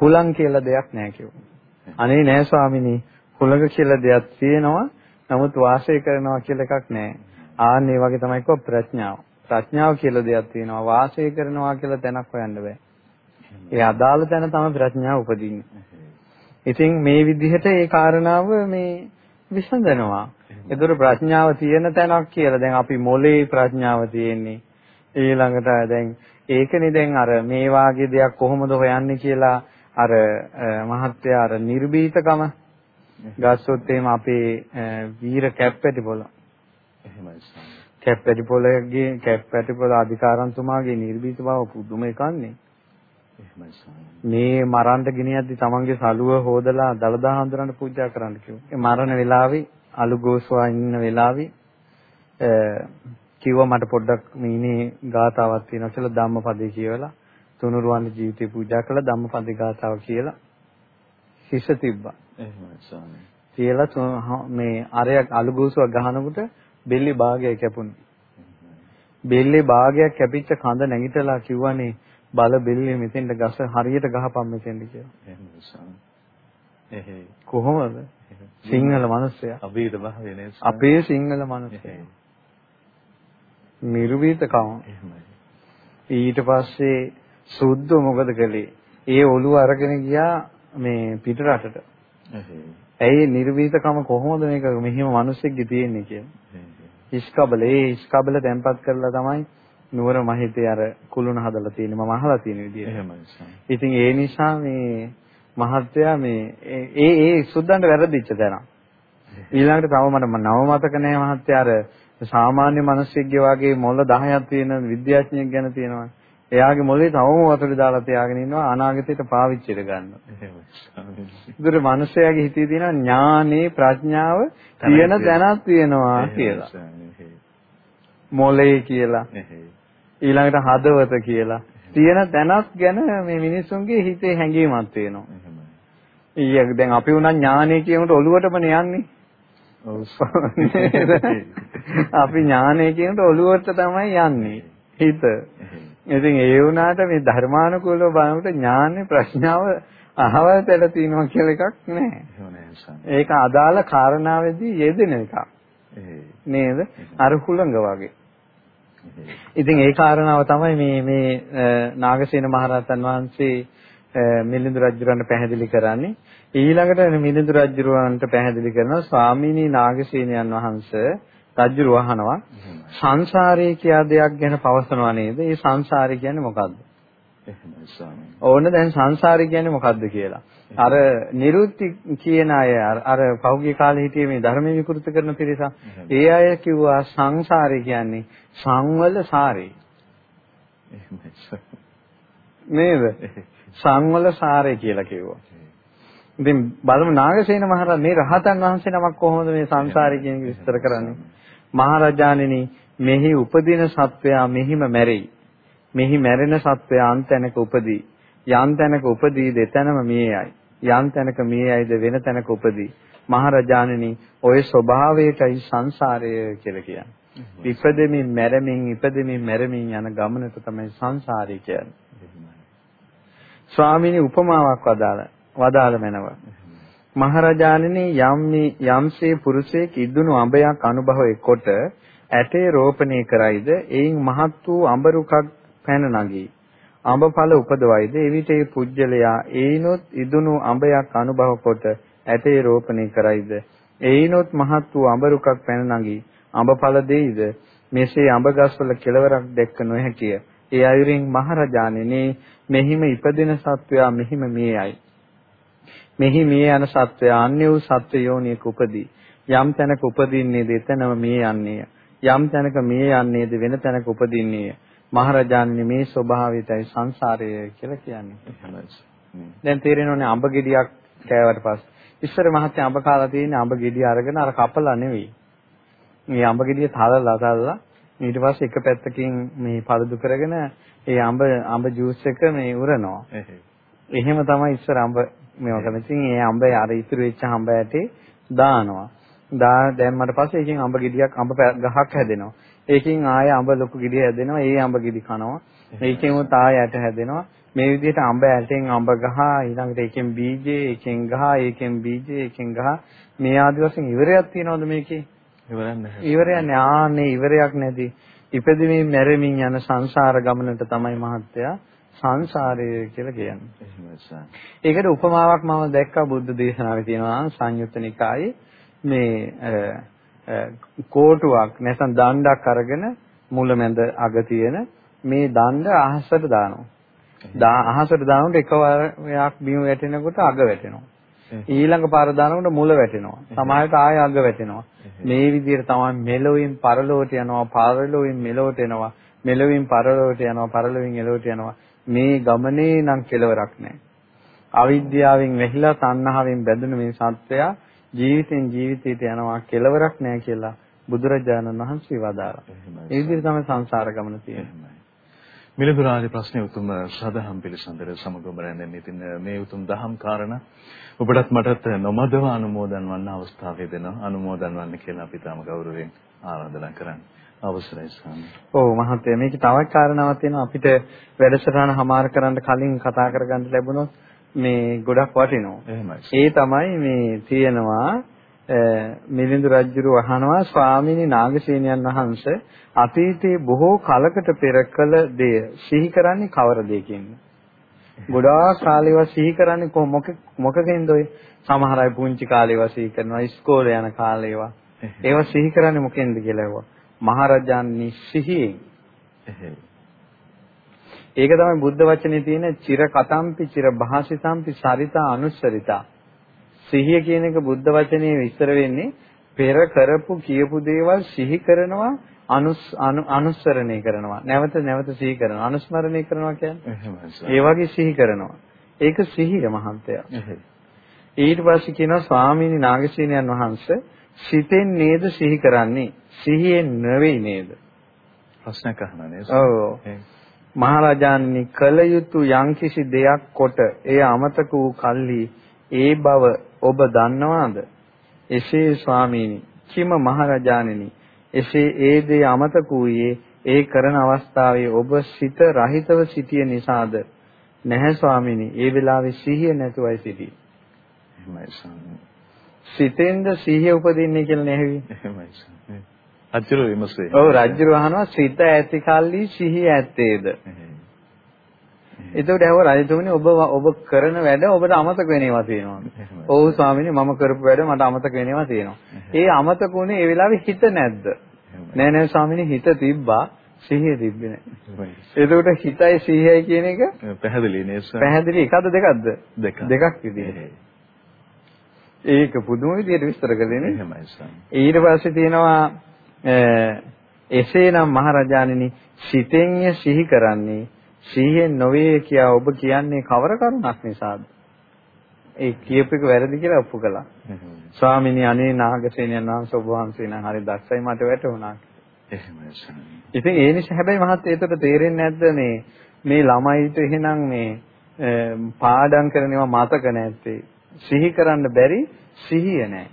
Speaker 2: හුලං කියලා දෙයක් නැහැ කිව්වා. අනේ නෑ ස්වාමිනී හුලඟ කියලා දෙයක් තියෙනවා. නමුත් වාසය කරනවා කියලා එකක් නැහැ. ආන් මේ වගේ තමයි කෝ ප්‍රඥාව. ප්‍රඥාව කියලා දෙයක් තියෙනවා. වාසය කරනවා කියලා තැනක් හොයන්න බෑ. ඒ අදාළ තැන තමයි ප්‍රඥාව උපදින්නේ. ඉතින් මේ විදිහට ඒ කාරණාව මේ විසඳනවා. ඒතර ප්‍රඥාව තියෙන තැනක් කියලා දැන් අපි මොලේ ප්‍රඥාව තියෙන්නේ. ඊළඟට දැන් ඒකනේ දැන් අර මේ වාගේ දෙයක් කොහොමද හොයන්නේ කියලා අර මහත්ය අර නිර්භීතකම ගස්සොත් එහෙම අපේ වීර කැප්පැටි පොළ එහෙමයි කැප්පැටි පොළගේ කැප්පැටි පොළ අධිකාරන්තුමාගේ නිර්භීත බව පුදුම එකන්නේ මේ මරන්න ගෙනියද්දි තමන්ගේ සලුව හොදලා දලදා හඳුරන්න පූජා කරන්න කිව්වා. ඒ මරණ වෙලාවේ අලු ගෝසුවා ඉන්න වෙලාවේ කිව්වා මට පොඩ්ඩක් මේනේ ගාතාවක් තියෙනවා කියලා ධම්මපදේ කියවලා තුනුරුවන් ජීවිතේ පූජා කළා ධම්මපදේ ගාතාව කියලා හිස තිබ්බා. එහෙමයි ස්වාමී. කියලා මේ අරයක් අලු ගෝසුව ගහනකොට බෙල්ලේ භාගය කැපුණා. බෙල්ලේ භාගයක් කැපිච්ච කඳ නැගිටලා කිව්වනේ බල බෙල්ලේ මෙතෙන්ට ගස හරියට ගහපම් මෙතෙන්ට කියලා. එහෙයි. කොහොමද? සිංහල මිනිස්සයා.
Speaker 1: අභීත භාවය නේද?
Speaker 2: අපේ සිංහල මිනිස්සයා. නිර්විතකම. එහෙමයි. ඊට පස්සේ සුද්ධ මොකද කළේ? ඒ ඔළුව අරගෙන ගියා මේ පිට රටට. ඇයි නිර්විතකම කොහොමද මේක මෙහිම මිනිස්සෙක්ගේ තියෙන්නේ කියලා. ඉස්කබල ඉස්කබල තැම්පත් කරලා තමයි නුවර මහිතේ අර කුළුණ හදලා තියෙන්නේ මම අහලා තියෙන විදිහට. එහෙමයි. ඉතින් ඒ නිසා මේ මහත්තයා මේ ඒ ඒ සුද්දන්ට වැරදිච්ච තැන. ඊළඟට තව මට නව මතක නැහැ මහත්තයා අර සාමාන්‍ය මිනිස්සෙක්ගේ වගේ මොළ 10ක් තියෙන විද්‍යාඥයෙක් ගැන තියෙනවා. එයාගේ මොළේ තවම වතුර දාලා තියාගෙන ඉන්නවා අනාගතයට පාවිච්චිට ගන්නවා. ඒතර මිනිස්යාගේ හිතේ තියෙන ඥානේ ප්‍රඥාව තියෙන තැනක් තියෙනවා කියලා. මොළේ කියලා. ඊළඟට හදවත කියලා. තියෙන තැනක් ගැන මේ මිනිස්සුන්ගේ හිතේ හැඟීමක් තියෙනවා. ඊයක දැන් අපි උනා ඥානය කියනකොට ඔළුවටමනේ යන්නේ. අපි ඥානය කියනකොට ඔළුවට තමයි යන්නේ. හිත. ඉතින් ඒ වුණාට මේ ධර්මානුකූලව බලනකොට ඥානෙ ප්‍රශ්නාව අහවල් තැල තියෙනවා කියලා එකක් නැහැ. ඒක අදාළ කාරණාවේදී යෙදෙන එකක්. නේද? අර හුළඟ වගේ. ඉතින් ඒ කාරණාව තමයි මේ මේ නාගසේන මහරහතන් වහන්සේ මිලිඳු රජුරන්ට පැහැදිලි කරන්නේ. ඊළඟට මිලිඳු රජුරන්ට පැහැදිලි කරනවා ස්වාමීනි නාගසේනයන් වහන්සේ රජු වහනවා සංසාරය කියා දෙයක් ගැන පවසනවා නේද? ඒ සංසාරය කියන්නේ මොකද්ද? ඕන දැන් සංසාරය කියන්නේ මොකද්ද කියලා. අර නිරුත්ති කියන අය අර පෞගිය කාලේ හිටියේ මේ ධර්මයේ විකෘත කරන පිරිස. ඒ අය කිව්වා සංසාරය කියන්නේ සංවල සාරේ. නේද? සංවල සාරේ කියලා කිව්වා. ඉතින් බලමු නාගසේන මහරහතන් මේ රහතන් වහන්සේ නමක් කොහොමද මේ සංසාරය කියන විස්තර කරන්නේ? මහරජාණෙනි මෙහි උපදින සත්වයා මෙහිම මැරෙයි. මෙහි මැරෙන සත්වයා අන්තැනක උපදී. යම් තැනක උපදී දෙතැනම මියයි. යම් තැනක මියයිද වෙන තැනක උපදී. මහරජාණෙනි ඔය ස්වභාවයටයි සංසාරය කියලා කියන්නේ. ඉපදෙමින් මැරෙමින් ඉපදෙමින් මැරෙමින් යන ගමනට තමයි සංසාරය කියන්නේ. ස්වාමීනි උපමාවක් වදාළ වදාළ මැනව. මහරජාණෙනි යම් යම්සේ පුරුෂයෙක් ඉදුණු අඹයක් අනුභවයේ කොට ඇටේ රෝපණය කරයිද? එයින් මහත් වූ අඹ රුකක් පැන නගී. අඹ ඵල උපදවයිද? එවිට ඒ පුජ්‍යලයා ඒනොත් ඉදුණු අඹයක් අනුභව කොට ඇටේ රෝපණය කරයිද? ඒනොත් මහත් වූ අඹ රුකක් පැන නගී අඹ ඵල දෙයිද මෙසේ අඹ ගස්වල කෙලවරක් දැක්ක නොහැකිය ඒ අයුරින් මහරජාණෙනි මෙහිම ඉපදෙන සත්වයා මෙහිම මේයි මෙහි මේ යන සත්වය අන්‍ය වූ සත්ව යෝනියක උපදී. යම් තැනක උපදින්නේද එතනම මේ යන්නේය. යම් තැනක මේ යන්නේද වෙන තැනක උපදින්නේය. මහරජාණන් මේ ස්වභාවයටයි සංසාරය කියලා කියන්නේ. දැන් තේරෙනවනේ අඹ ගෙඩියක් කෑවට පස්සේ ඉස්සර මහත්තයා අඹ කාලා තියෙන අඹ ගෙඩිය අරගෙන අර කපලා නෙවෙයි. මේ අඹ ගෙඩිය තලලා තලලා ඊට පස්සේ එක පැත්තකින් මේ පළදු කරගෙන ඒ අඹ අඹ ජූස් එක මේ උරනවා. එහෙම තමයි ඉස්සර අඹ මේවා කරන. ඉතින් ඒ අඹ අර ඉතුරු වෙච්ච අඹ ඇටේ දානවා. දා දැම්මට පස්සේ ඒකෙන් අඹ ගෙඩියක් අඹ ගහක් හැදෙනවා. ඒකෙන් ආය අඹ ලොකු ගෙඩිය හැදෙනවා. ඒ අඹ ගෙඩි කනවා. ඒකෙන් උත් ආය ඇට හැදෙනවා. මේ විදිහට අඹ ඇටෙන් අඹ ගහ ඊළඟට එකෙන් බීජේ එකෙන් ගහ ඒකෙන් බීජේ එකෙන් ගහ මේ ආදි වශයෙන් ඉවරයක් තියනවද මේකේ
Speaker 1: ඉවරක් නැහැ
Speaker 2: ඉවරයක් නෑ. ආන්නේ ඉවරයක් නැති. ඉපදෙමින් මැරෙමින් යන සංසාර ගමනට තමයි මහත්තයා සංසාරය කියලා කියන්නේ. ඒකට උපමාවක් මම දැක්කා බුද්ධ දේශනාවේ තියෙනවා. සංයුත්ත නිකායේ මේ කෝටුවක් නැත්නම් දණ්ඩක් අරගෙන මුලමැද අග තියෙන මේ දණ්ඩ අහසට දානවා. දා අහසට දානකොට එකවරයක් බිම වැටෙනකොට අග වැටෙනවා. ඊළඟ පාර දානකොට මුල වැටෙනවා. සමහරවිට ආය අග වැටෙනවා. මේ විදිහට තමයි මෙලොවින් පරලොවට යනවා, පරලොවින් මෙලොවට එනවා, මෙලොවින් පරලොවට යනවා, පරලොවින් එලොවට යනවා. මේ ගමනේ නම් කෙලවරක් නැහැ. අවිද්‍යාවෙන් වැහිලා තණ්හාවෙන් බැඳුණු මේ සත්වයා ජීවිතෙන් ජීවිතයට යනවා කෙලවරක් නැහැ කියලා බුදුරජාණන් වහන්සේ වදාරා. ඒ විදිහට තමයි සංසාර ගමන තියෙන්නේ.
Speaker 1: මිලිඳු රාජ ප්‍රශ්නේ උතුම් සදහම් පිළිසඳර සමගම රැඳෙන ඉතින් මේ උතුම් දහම් කාරණා ඔබටත් මටත් නොමදව අනුමෝදන් වන්න අවස්ථාව දෙනවා අනුමෝදන් වන්න කියලා අපි තාම ගෞරවයෙන් ආරාධනා කරන්නේ. අවසරයි ස්වාමී.
Speaker 2: ඔව් මහත්තයා මේක තවත් කාරණාවක් තියෙනවා අපිට වැඩසටහන හමාර කරන්න කලින් කතා කරගන්න ලැබුණොත් මේ ගොඩක් වටිනවා.
Speaker 1: එහෙමයි.
Speaker 2: ඒ තමයි මේ තියෙනවා මිලිඳු රජුරු අහනවා ස්වාමීනි නාගසේනයන් වහන්සේ අතීතයේ බොහෝ කලකට පෙර කළ දෙය සිහි කරන්නේ කවර දෙයකින්ද? ගොඩාක් කාලේවා සිහි කරන්නේ මොක මොකකින්ද ඔය? සමහර අය පුංචි කාලේවා සිහි කරනවා ඉස්කෝලේ යන කාලේවා. ඒවා සිහි කරන්නේ මොකෙන්ද කියලා ඇහුවා. මහරජාණන් සිහියෙන්. ඒක තමයි බුද්ධ වචනේ තියෙන චිර කතම්පි චිර භාසිතම්පි සරිතා අනුස්සරිතා. සිහිය කියන එක බුද්ධ වචනේ විස්තර වෙන්නේ පෙර කරපු කියපු දේවල් සිහි කරනවා අනුස්සරණය කරනවා. නැවත නැවත සිහි කරනවා. අනුස්මරණය කරනවා කියන්නේ. ඒ වගේ සිහි කරනවා. ඒක සිහිය මහන්තයා. ඊට පස්සේ කියනවා ස්වාමීනි නාගසේනයන් වහන්සේ සිතෙන් නේද සිහි කරන්නේ? සිහියෙන් නෙවෙයි නේද?
Speaker 1: ප්‍රශ්නයක් අහනවා නේද?
Speaker 2: ඔව්. මහරජාණනි කල යුතු යම්කිසි දෙයක් කොට එය අමතක වූ කල්හි ඒ බව ඔබ දන්නවාද? එසේ ස්වාමීනි කිම මහරජාණනි එසේ ඒ දේ අමතක වූයේ ඒ කරන අවස්ථාවේ ඔබ සිත රහිතව සිටිය නිසාද? නැහැ ස්වාමීනි ඒ වෙලාවේ සිහිය නැතුවයි සිටියේ.
Speaker 1: එහෙමයි ස්වාමීනි.
Speaker 2: සිතෙන්ද සිහිය උපදින්නේ කියලා නැහැවි.
Speaker 1: එහෙමයි ස්වාමීනි. රජුර විමසේ.
Speaker 2: ඔව් රජුර අහනවා සිත ඇති කල්ලි සිහිය ඇත්තේද? එතකොට ඇහුව රජතුමනි ඔබ ඔබ කරන වැඩ ඔබට අමතක වෙනවා තියෙනවා. ඔව් ස්වාමීනි මම කරපු වැඩ මට අමතක වෙනවා තියෙනවා. ඒ අමතක උනේ ඒ වෙලාවේ හිත නැද්ද? නෑ නෑ ස්වාමීනි හිත තිබ්බා සිහිය තිබ්බේ නෑ. එතකොට හිතයි සිහියයි කියන එක
Speaker 1: පැහැදිලි නේද?
Speaker 2: පැහැදිලි එකද දෙකක්ද?
Speaker 1: දෙකක්.
Speaker 2: දෙකක් විදිහට. ඒක පුදුම විදිහට විස්තර කළේ නේ.
Speaker 1: එහෙමයි ස්වාමී.
Speaker 2: ඊට පස්සේ තියෙනවා එසේනම් මහරජාණෙනි සිතෙන්ය සිහි කරන්නේ සිහියෙන් නොවේ කියා ඔබ කියන්නේ කවර කරුණක් නිසාද? ඒ කියපු එක වැරදි කියලා ඔප්පු කළා. ස්වාමිනී අනේ නාගසේනයන් වහන්සේ ඔබ වහන්සේ නම් හරි දක්ෂයි මට වැටුණා.
Speaker 1: එහෙමයි ස්වාමී.
Speaker 2: ඉතින් ඒ නිසා හැබැයි මහත් ඒකට තේරෙන්නේ නැද්ද මේ මේ ළමයිට එහෙනම් මේ පාඩම් කරනවා මතක නැත්තේ සිහි කරන්න බැරි සිහිය නැහැ.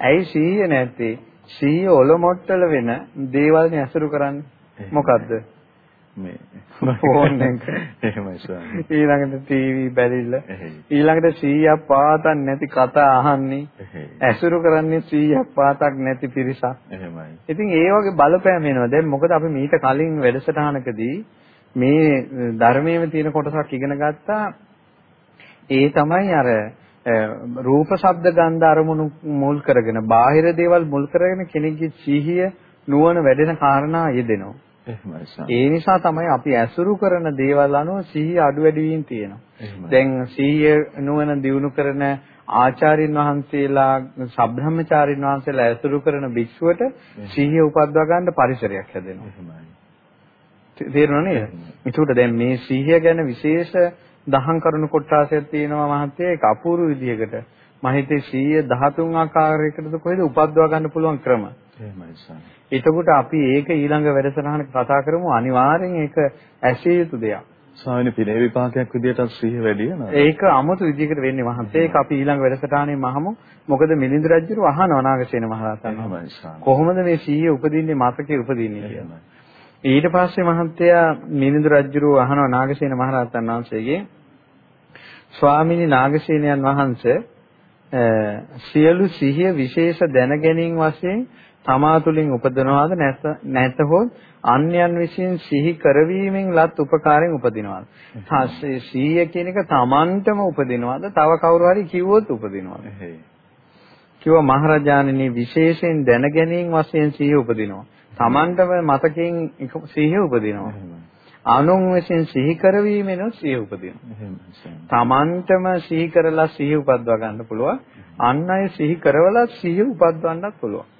Speaker 2: ඇයි සිහිය නැත්තේ? සිහිය ඔලොමොට්ටල වෙන දේවල් නේ අසුරු කරන්නේ. මොකද්ද?
Speaker 1: මේ
Speaker 2: ෆෝන් එක.
Speaker 1: එහෙමයි ස්වාමී.
Speaker 2: ඊළඟට ටීවී බැලිල්ල. ඊළඟට 100ක් පාතක් නැති කතා අහන්නේ. ඇසුරු කරන්නේ 100ක් පාතක් නැති පිරිසක්.
Speaker 1: එහෙමයි.
Speaker 2: ඉතින් ඒ වගේ බලපෑම එනවා. දැන් මොකද අපි මීට කලින් වැඩසටහනකදී මේ ධර්මයේම තියෙන කොටසක් ඉගෙන ගත්තා. ඒ තමයි අර රූප ශබ්ද ගන්ධ අරමුණු මුල් කරගෙන බාහිර දේවල් මුල් කරගෙන කෙනෙක්ගේ සිහිය නුවණ වැඩෙන කාරණා යෙදෙනවා. ඒ නිසා තමයි අපි ඇසුරු කරන දේවල් අනුව සිහිය අඩු වැඩි වීම තියෙනවා. දැන් සිහිය නුවණ දියුණු කරන ආචාර්යින් වහන්සේලා සබ්‍රහ්මචාරින් වහන්සේලා ඇසුරු කරන භික්ෂුවට සිහිය උපද්දවා ගන්න පරිසරයක් හැදෙනවා. තේරුණා නේද? ඒකට දැන් මේ සිහිය ගැන විශේෂ දහම් කරුණු කොටසක් තියෙනවා මහත්තයා ඒක අපූර්ව විදියකට මම හිතේ 113 ආකාරයකටද කොහෙද උපද්දවා ගන්න පුළුවන් ක්‍රම. එතකොට අපි ඒක ඊළඟ වැඩසටහනක කතා කරමු අනිවාර්යෙන් ඒක ඇසිය යුතු දෙයක්.
Speaker 1: ස්වාමීනි පිනේ විපාකයක් විදියට සිහිය වැඩි නේද?
Speaker 2: ඒක 아무තු විදිහකට වෙන්නේ මහත්තයා. ඒක අපි ඊළඟ වැඩසටහනේ මහමු. මොකද මිලිඳු රජුරු අහනවා නාගසේන මහරහතන් වහන්සේ. කොහොමද මේ සිහිය උපදින්නේ මතකේ උපදින්නේ කියලා. ඊට පස්සේ මහත්තයා මිලිඳු රජුරෝ අහනවා නාගසේන මහරහතන් වහන්සේගේ ස්වාමීනි නාගසේනයන් වහන්සේ සියලු සිහිය විශේෂ දැනගැනීම වශයෙන් තමා තුළින් උපදනවාද නැතහොත් අන්‍යයන් විසින් සිහි කරවීමෙන් ලත් උපකාරයෙන් උපදිනවාද? සිහිය කියන එක තමන්ටම උපදිනවාද? තව කවුරු හරි කිව්වොත් උපදිනවාද? කිව්වා මහරජාණෙනි විශේෂයෙන් දැනගැනීම වශයෙන් සිහිය උපදිනවා. තමන්ටම මතකයෙන් සිහිය උපදිනවා. අනුන් විසින් සිහි කරවීමෙන් සිහිය උපදිනවා. තමන්ටම සිහි කරලා සිහිය උපද්දවා ගන්න පුළුවන්. අන් අය සිහි කරවලා සිහිය උපද්දවන්නත් පුළුවන්.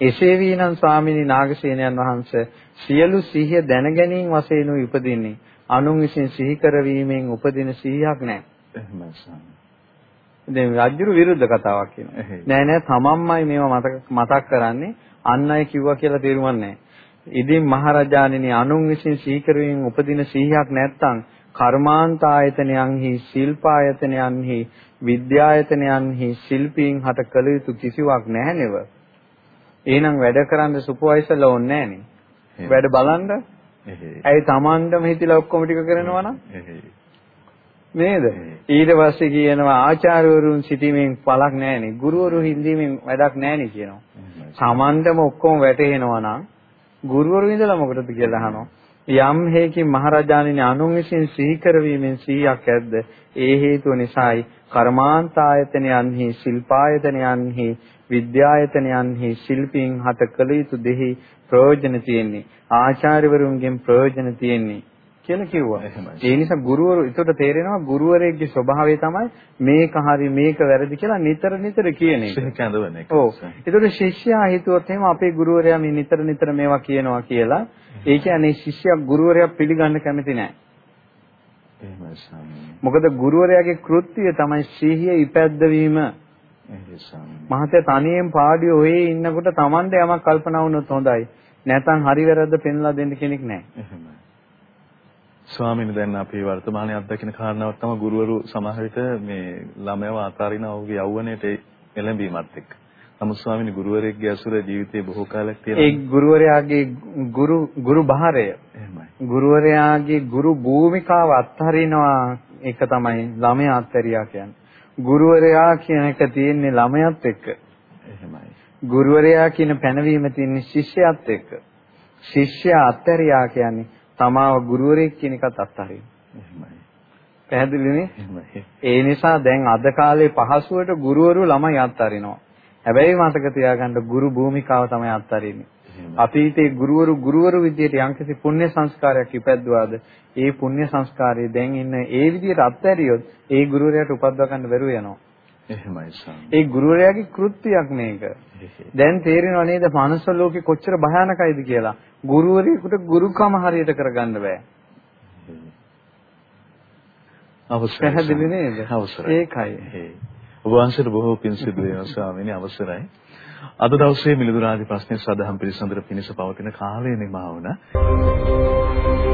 Speaker 2: එසේ වීනම් ස්වාමීනි නාගසේනයන් වහන්සේ සියලු සිහිය දැනගැනීම වශයෙන් උපදින්නේ අනුන් විසින් සිහි කරවීමෙන් උපදින සිහියක් නැහැ. එහෙමයි ස්වාමී. දැන් රාජ්‍යරු විරුද්ධ කතාවක් කියනවා. නෑ නෑ තමන්මයි මේවා මතක කරන්නේ අන් අය කිව්වා කියලා තේරුමක් නැහැ. ඉදින් මහරජාණෙනි අනුන් විසින් සීකරමින් උපදින සිහියක් නැත්තම් කර්මාන්ත ආයතනයන්හි ශිල්පායතනයන්හි විද්‍යායතනයන්හි ශිල්පීන් හට කළ යුතු කිසිවක් නැහැ නෙව. එහෙනම් වැඩ කරන්න සුපර්වයිසර්ලා ඕනේ නැහනේ. වැඩ බලන්න. ඇයි Tamandම හිතිලා ඔක්කොම ටික කරනවා නම්? නේද? ඊට පස්සේ කියනවා ආචාර්යවරුන් සිටීමෙන් පළක් නැහැනේ. ගුරුවරු හිඳීමෙන් වැඩක් නැහැනේ කියනවා. Tamandම ඔක්කොම වැටහෙනවා නම් ගුරුවරු ඉඳලා මොකටද කියලා අහනවා. යම් හේකින් මහරජාණන් අනුන් විසින් සිහි කරවීමෙන් සිහියක් ඇද්ද? ඒ හේතුව නිසායි කර්මාන්ත ආයතනයන්හි ශිල්පායතනයන්හි විද්‍යායතනයන්හි ශිල්පීන් හත කළ යුතු දෙහි ප්‍රයෝජන තියෙන්නේ ආචාර්යවරුන්ගෙන් ප්‍රයෝජන තියෙන්නේ කියලා කිව්වා. ඒ නිසා ගුරුවරු ඒකට තේරෙනවා ගුරුවරයෙක්ගේ ස්වභාවය තමයි මේක හරි මේක වැරදි කියලා නිතර නිතර කියන එක.
Speaker 1: කැඳවන එක.
Speaker 2: ඔව්. ඒකට ශිෂ්‍යයා හිතුවොත් එහෙම අපේ ගුරුවරයා මේ නිතර නිතර මේවා කියනවා කියලා ඒ කියන්නේ ශිෂ්‍යයා ගුරුවරයා පිළිගන්න කැමති නැහැ. මොකද ගුරුවරයාගේ කෘත්‍යය තමයි සිහිය ඉපැද්දවීම. මහතේ තනියෙන් පාඩිය ඔයේ ඉන්නකොට Tamande යමක් කල්පනා වුණොත් හොඳයි. නැත්නම් හරි වැරද්ද පෙන්ලා දෙන්න කෙනෙක් නැහැ.
Speaker 1: ස්වාමීන් දැන් අපි වර්තමානයේ අත්දකින කාරණාවක් තමයි ගුරුවරු සමහර විට මේ ළමයව අතාරින ඔහුගේ යෞවනයට එළඹීමත් එක්ක. නමුත් ස්වාමීන් ගුරුවරයෙක්ගේ අසුර ජීවිතේ බොහෝ කාලයක් තියෙනවා.
Speaker 2: ඒ ගුරුවරයාගේ ගුරු ගුරු භාරය.
Speaker 1: එහෙමයි.
Speaker 2: ගුරුවරයාගේ ගුරු භූමිකාව අත්හරිනවා ඒක තමයි ළමයා අත්හැරියා කියන්නේ. ගුරුවරයා කියන එක තියෙන්නේ ළමයාත් එක්ක.
Speaker 1: එහෙමයි.
Speaker 2: ගුරුවරයා කියන පැනවීම තියෙන්නේ ශිෂ්‍යයාත් එක්ක. ශිෂ්‍යයා අත්හැරියා කියන්නේ තමාව ගුරුවරයෙක් කියන එකත් අත්හරින්න.
Speaker 1: එහෙමයි.
Speaker 2: පැහැදිලිනේ?
Speaker 1: එහෙමයි.
Speaker 2: ඒ නිසා දැන් අද කාලේ පහසුවට ගුරුවරු ළමයි අත්හරිනවා. හැබැයි මතක තියාගන්න ගුරු භූමිකාව තමයි අත්හරින්නේ. අතීතයේ ගුරුවරු ගුරුවරු විදියට යම්කිසි පුණ්‍ය සංස්කාරයක් ඉපැද්දුවාද ඒ පුණ්‍ය සංස්කාරය දැන් ඉන්න ඒ විදියට අත්හැරියොත් ඒ ගුරුවරයාට උපද්දව ගන්න බැරුව යනවා.
Speaker 1: එහෙමයි
Speaker 2: ඒ ගුරුවරයාගේ කෘත්‍යයක් මේක. දැන් තේරෙනව නේද මානස ලෝකේ කොච්චර භයානකයිද කියලා. ගුරුවරයෙකුට ගුරුකම හරියට කරගන්න බෑ.
Speaker 1: අවසරයි.
Speaker 2: පැහැදිලි නේද?
Speaker 1: අවසරයි.
Speaker 2: ඒකයි.
Speaker 1: ඔබ වහන්සේට බොහෝ පින් සිදු වෙනවා ස්වාමීනි අවසරයි. අද දවසේ මිලිඳු රාජ ප්‍රශ්නේ සදහම් පිළිසඳර පිණිස පවතින කාලය නිමා වුණා.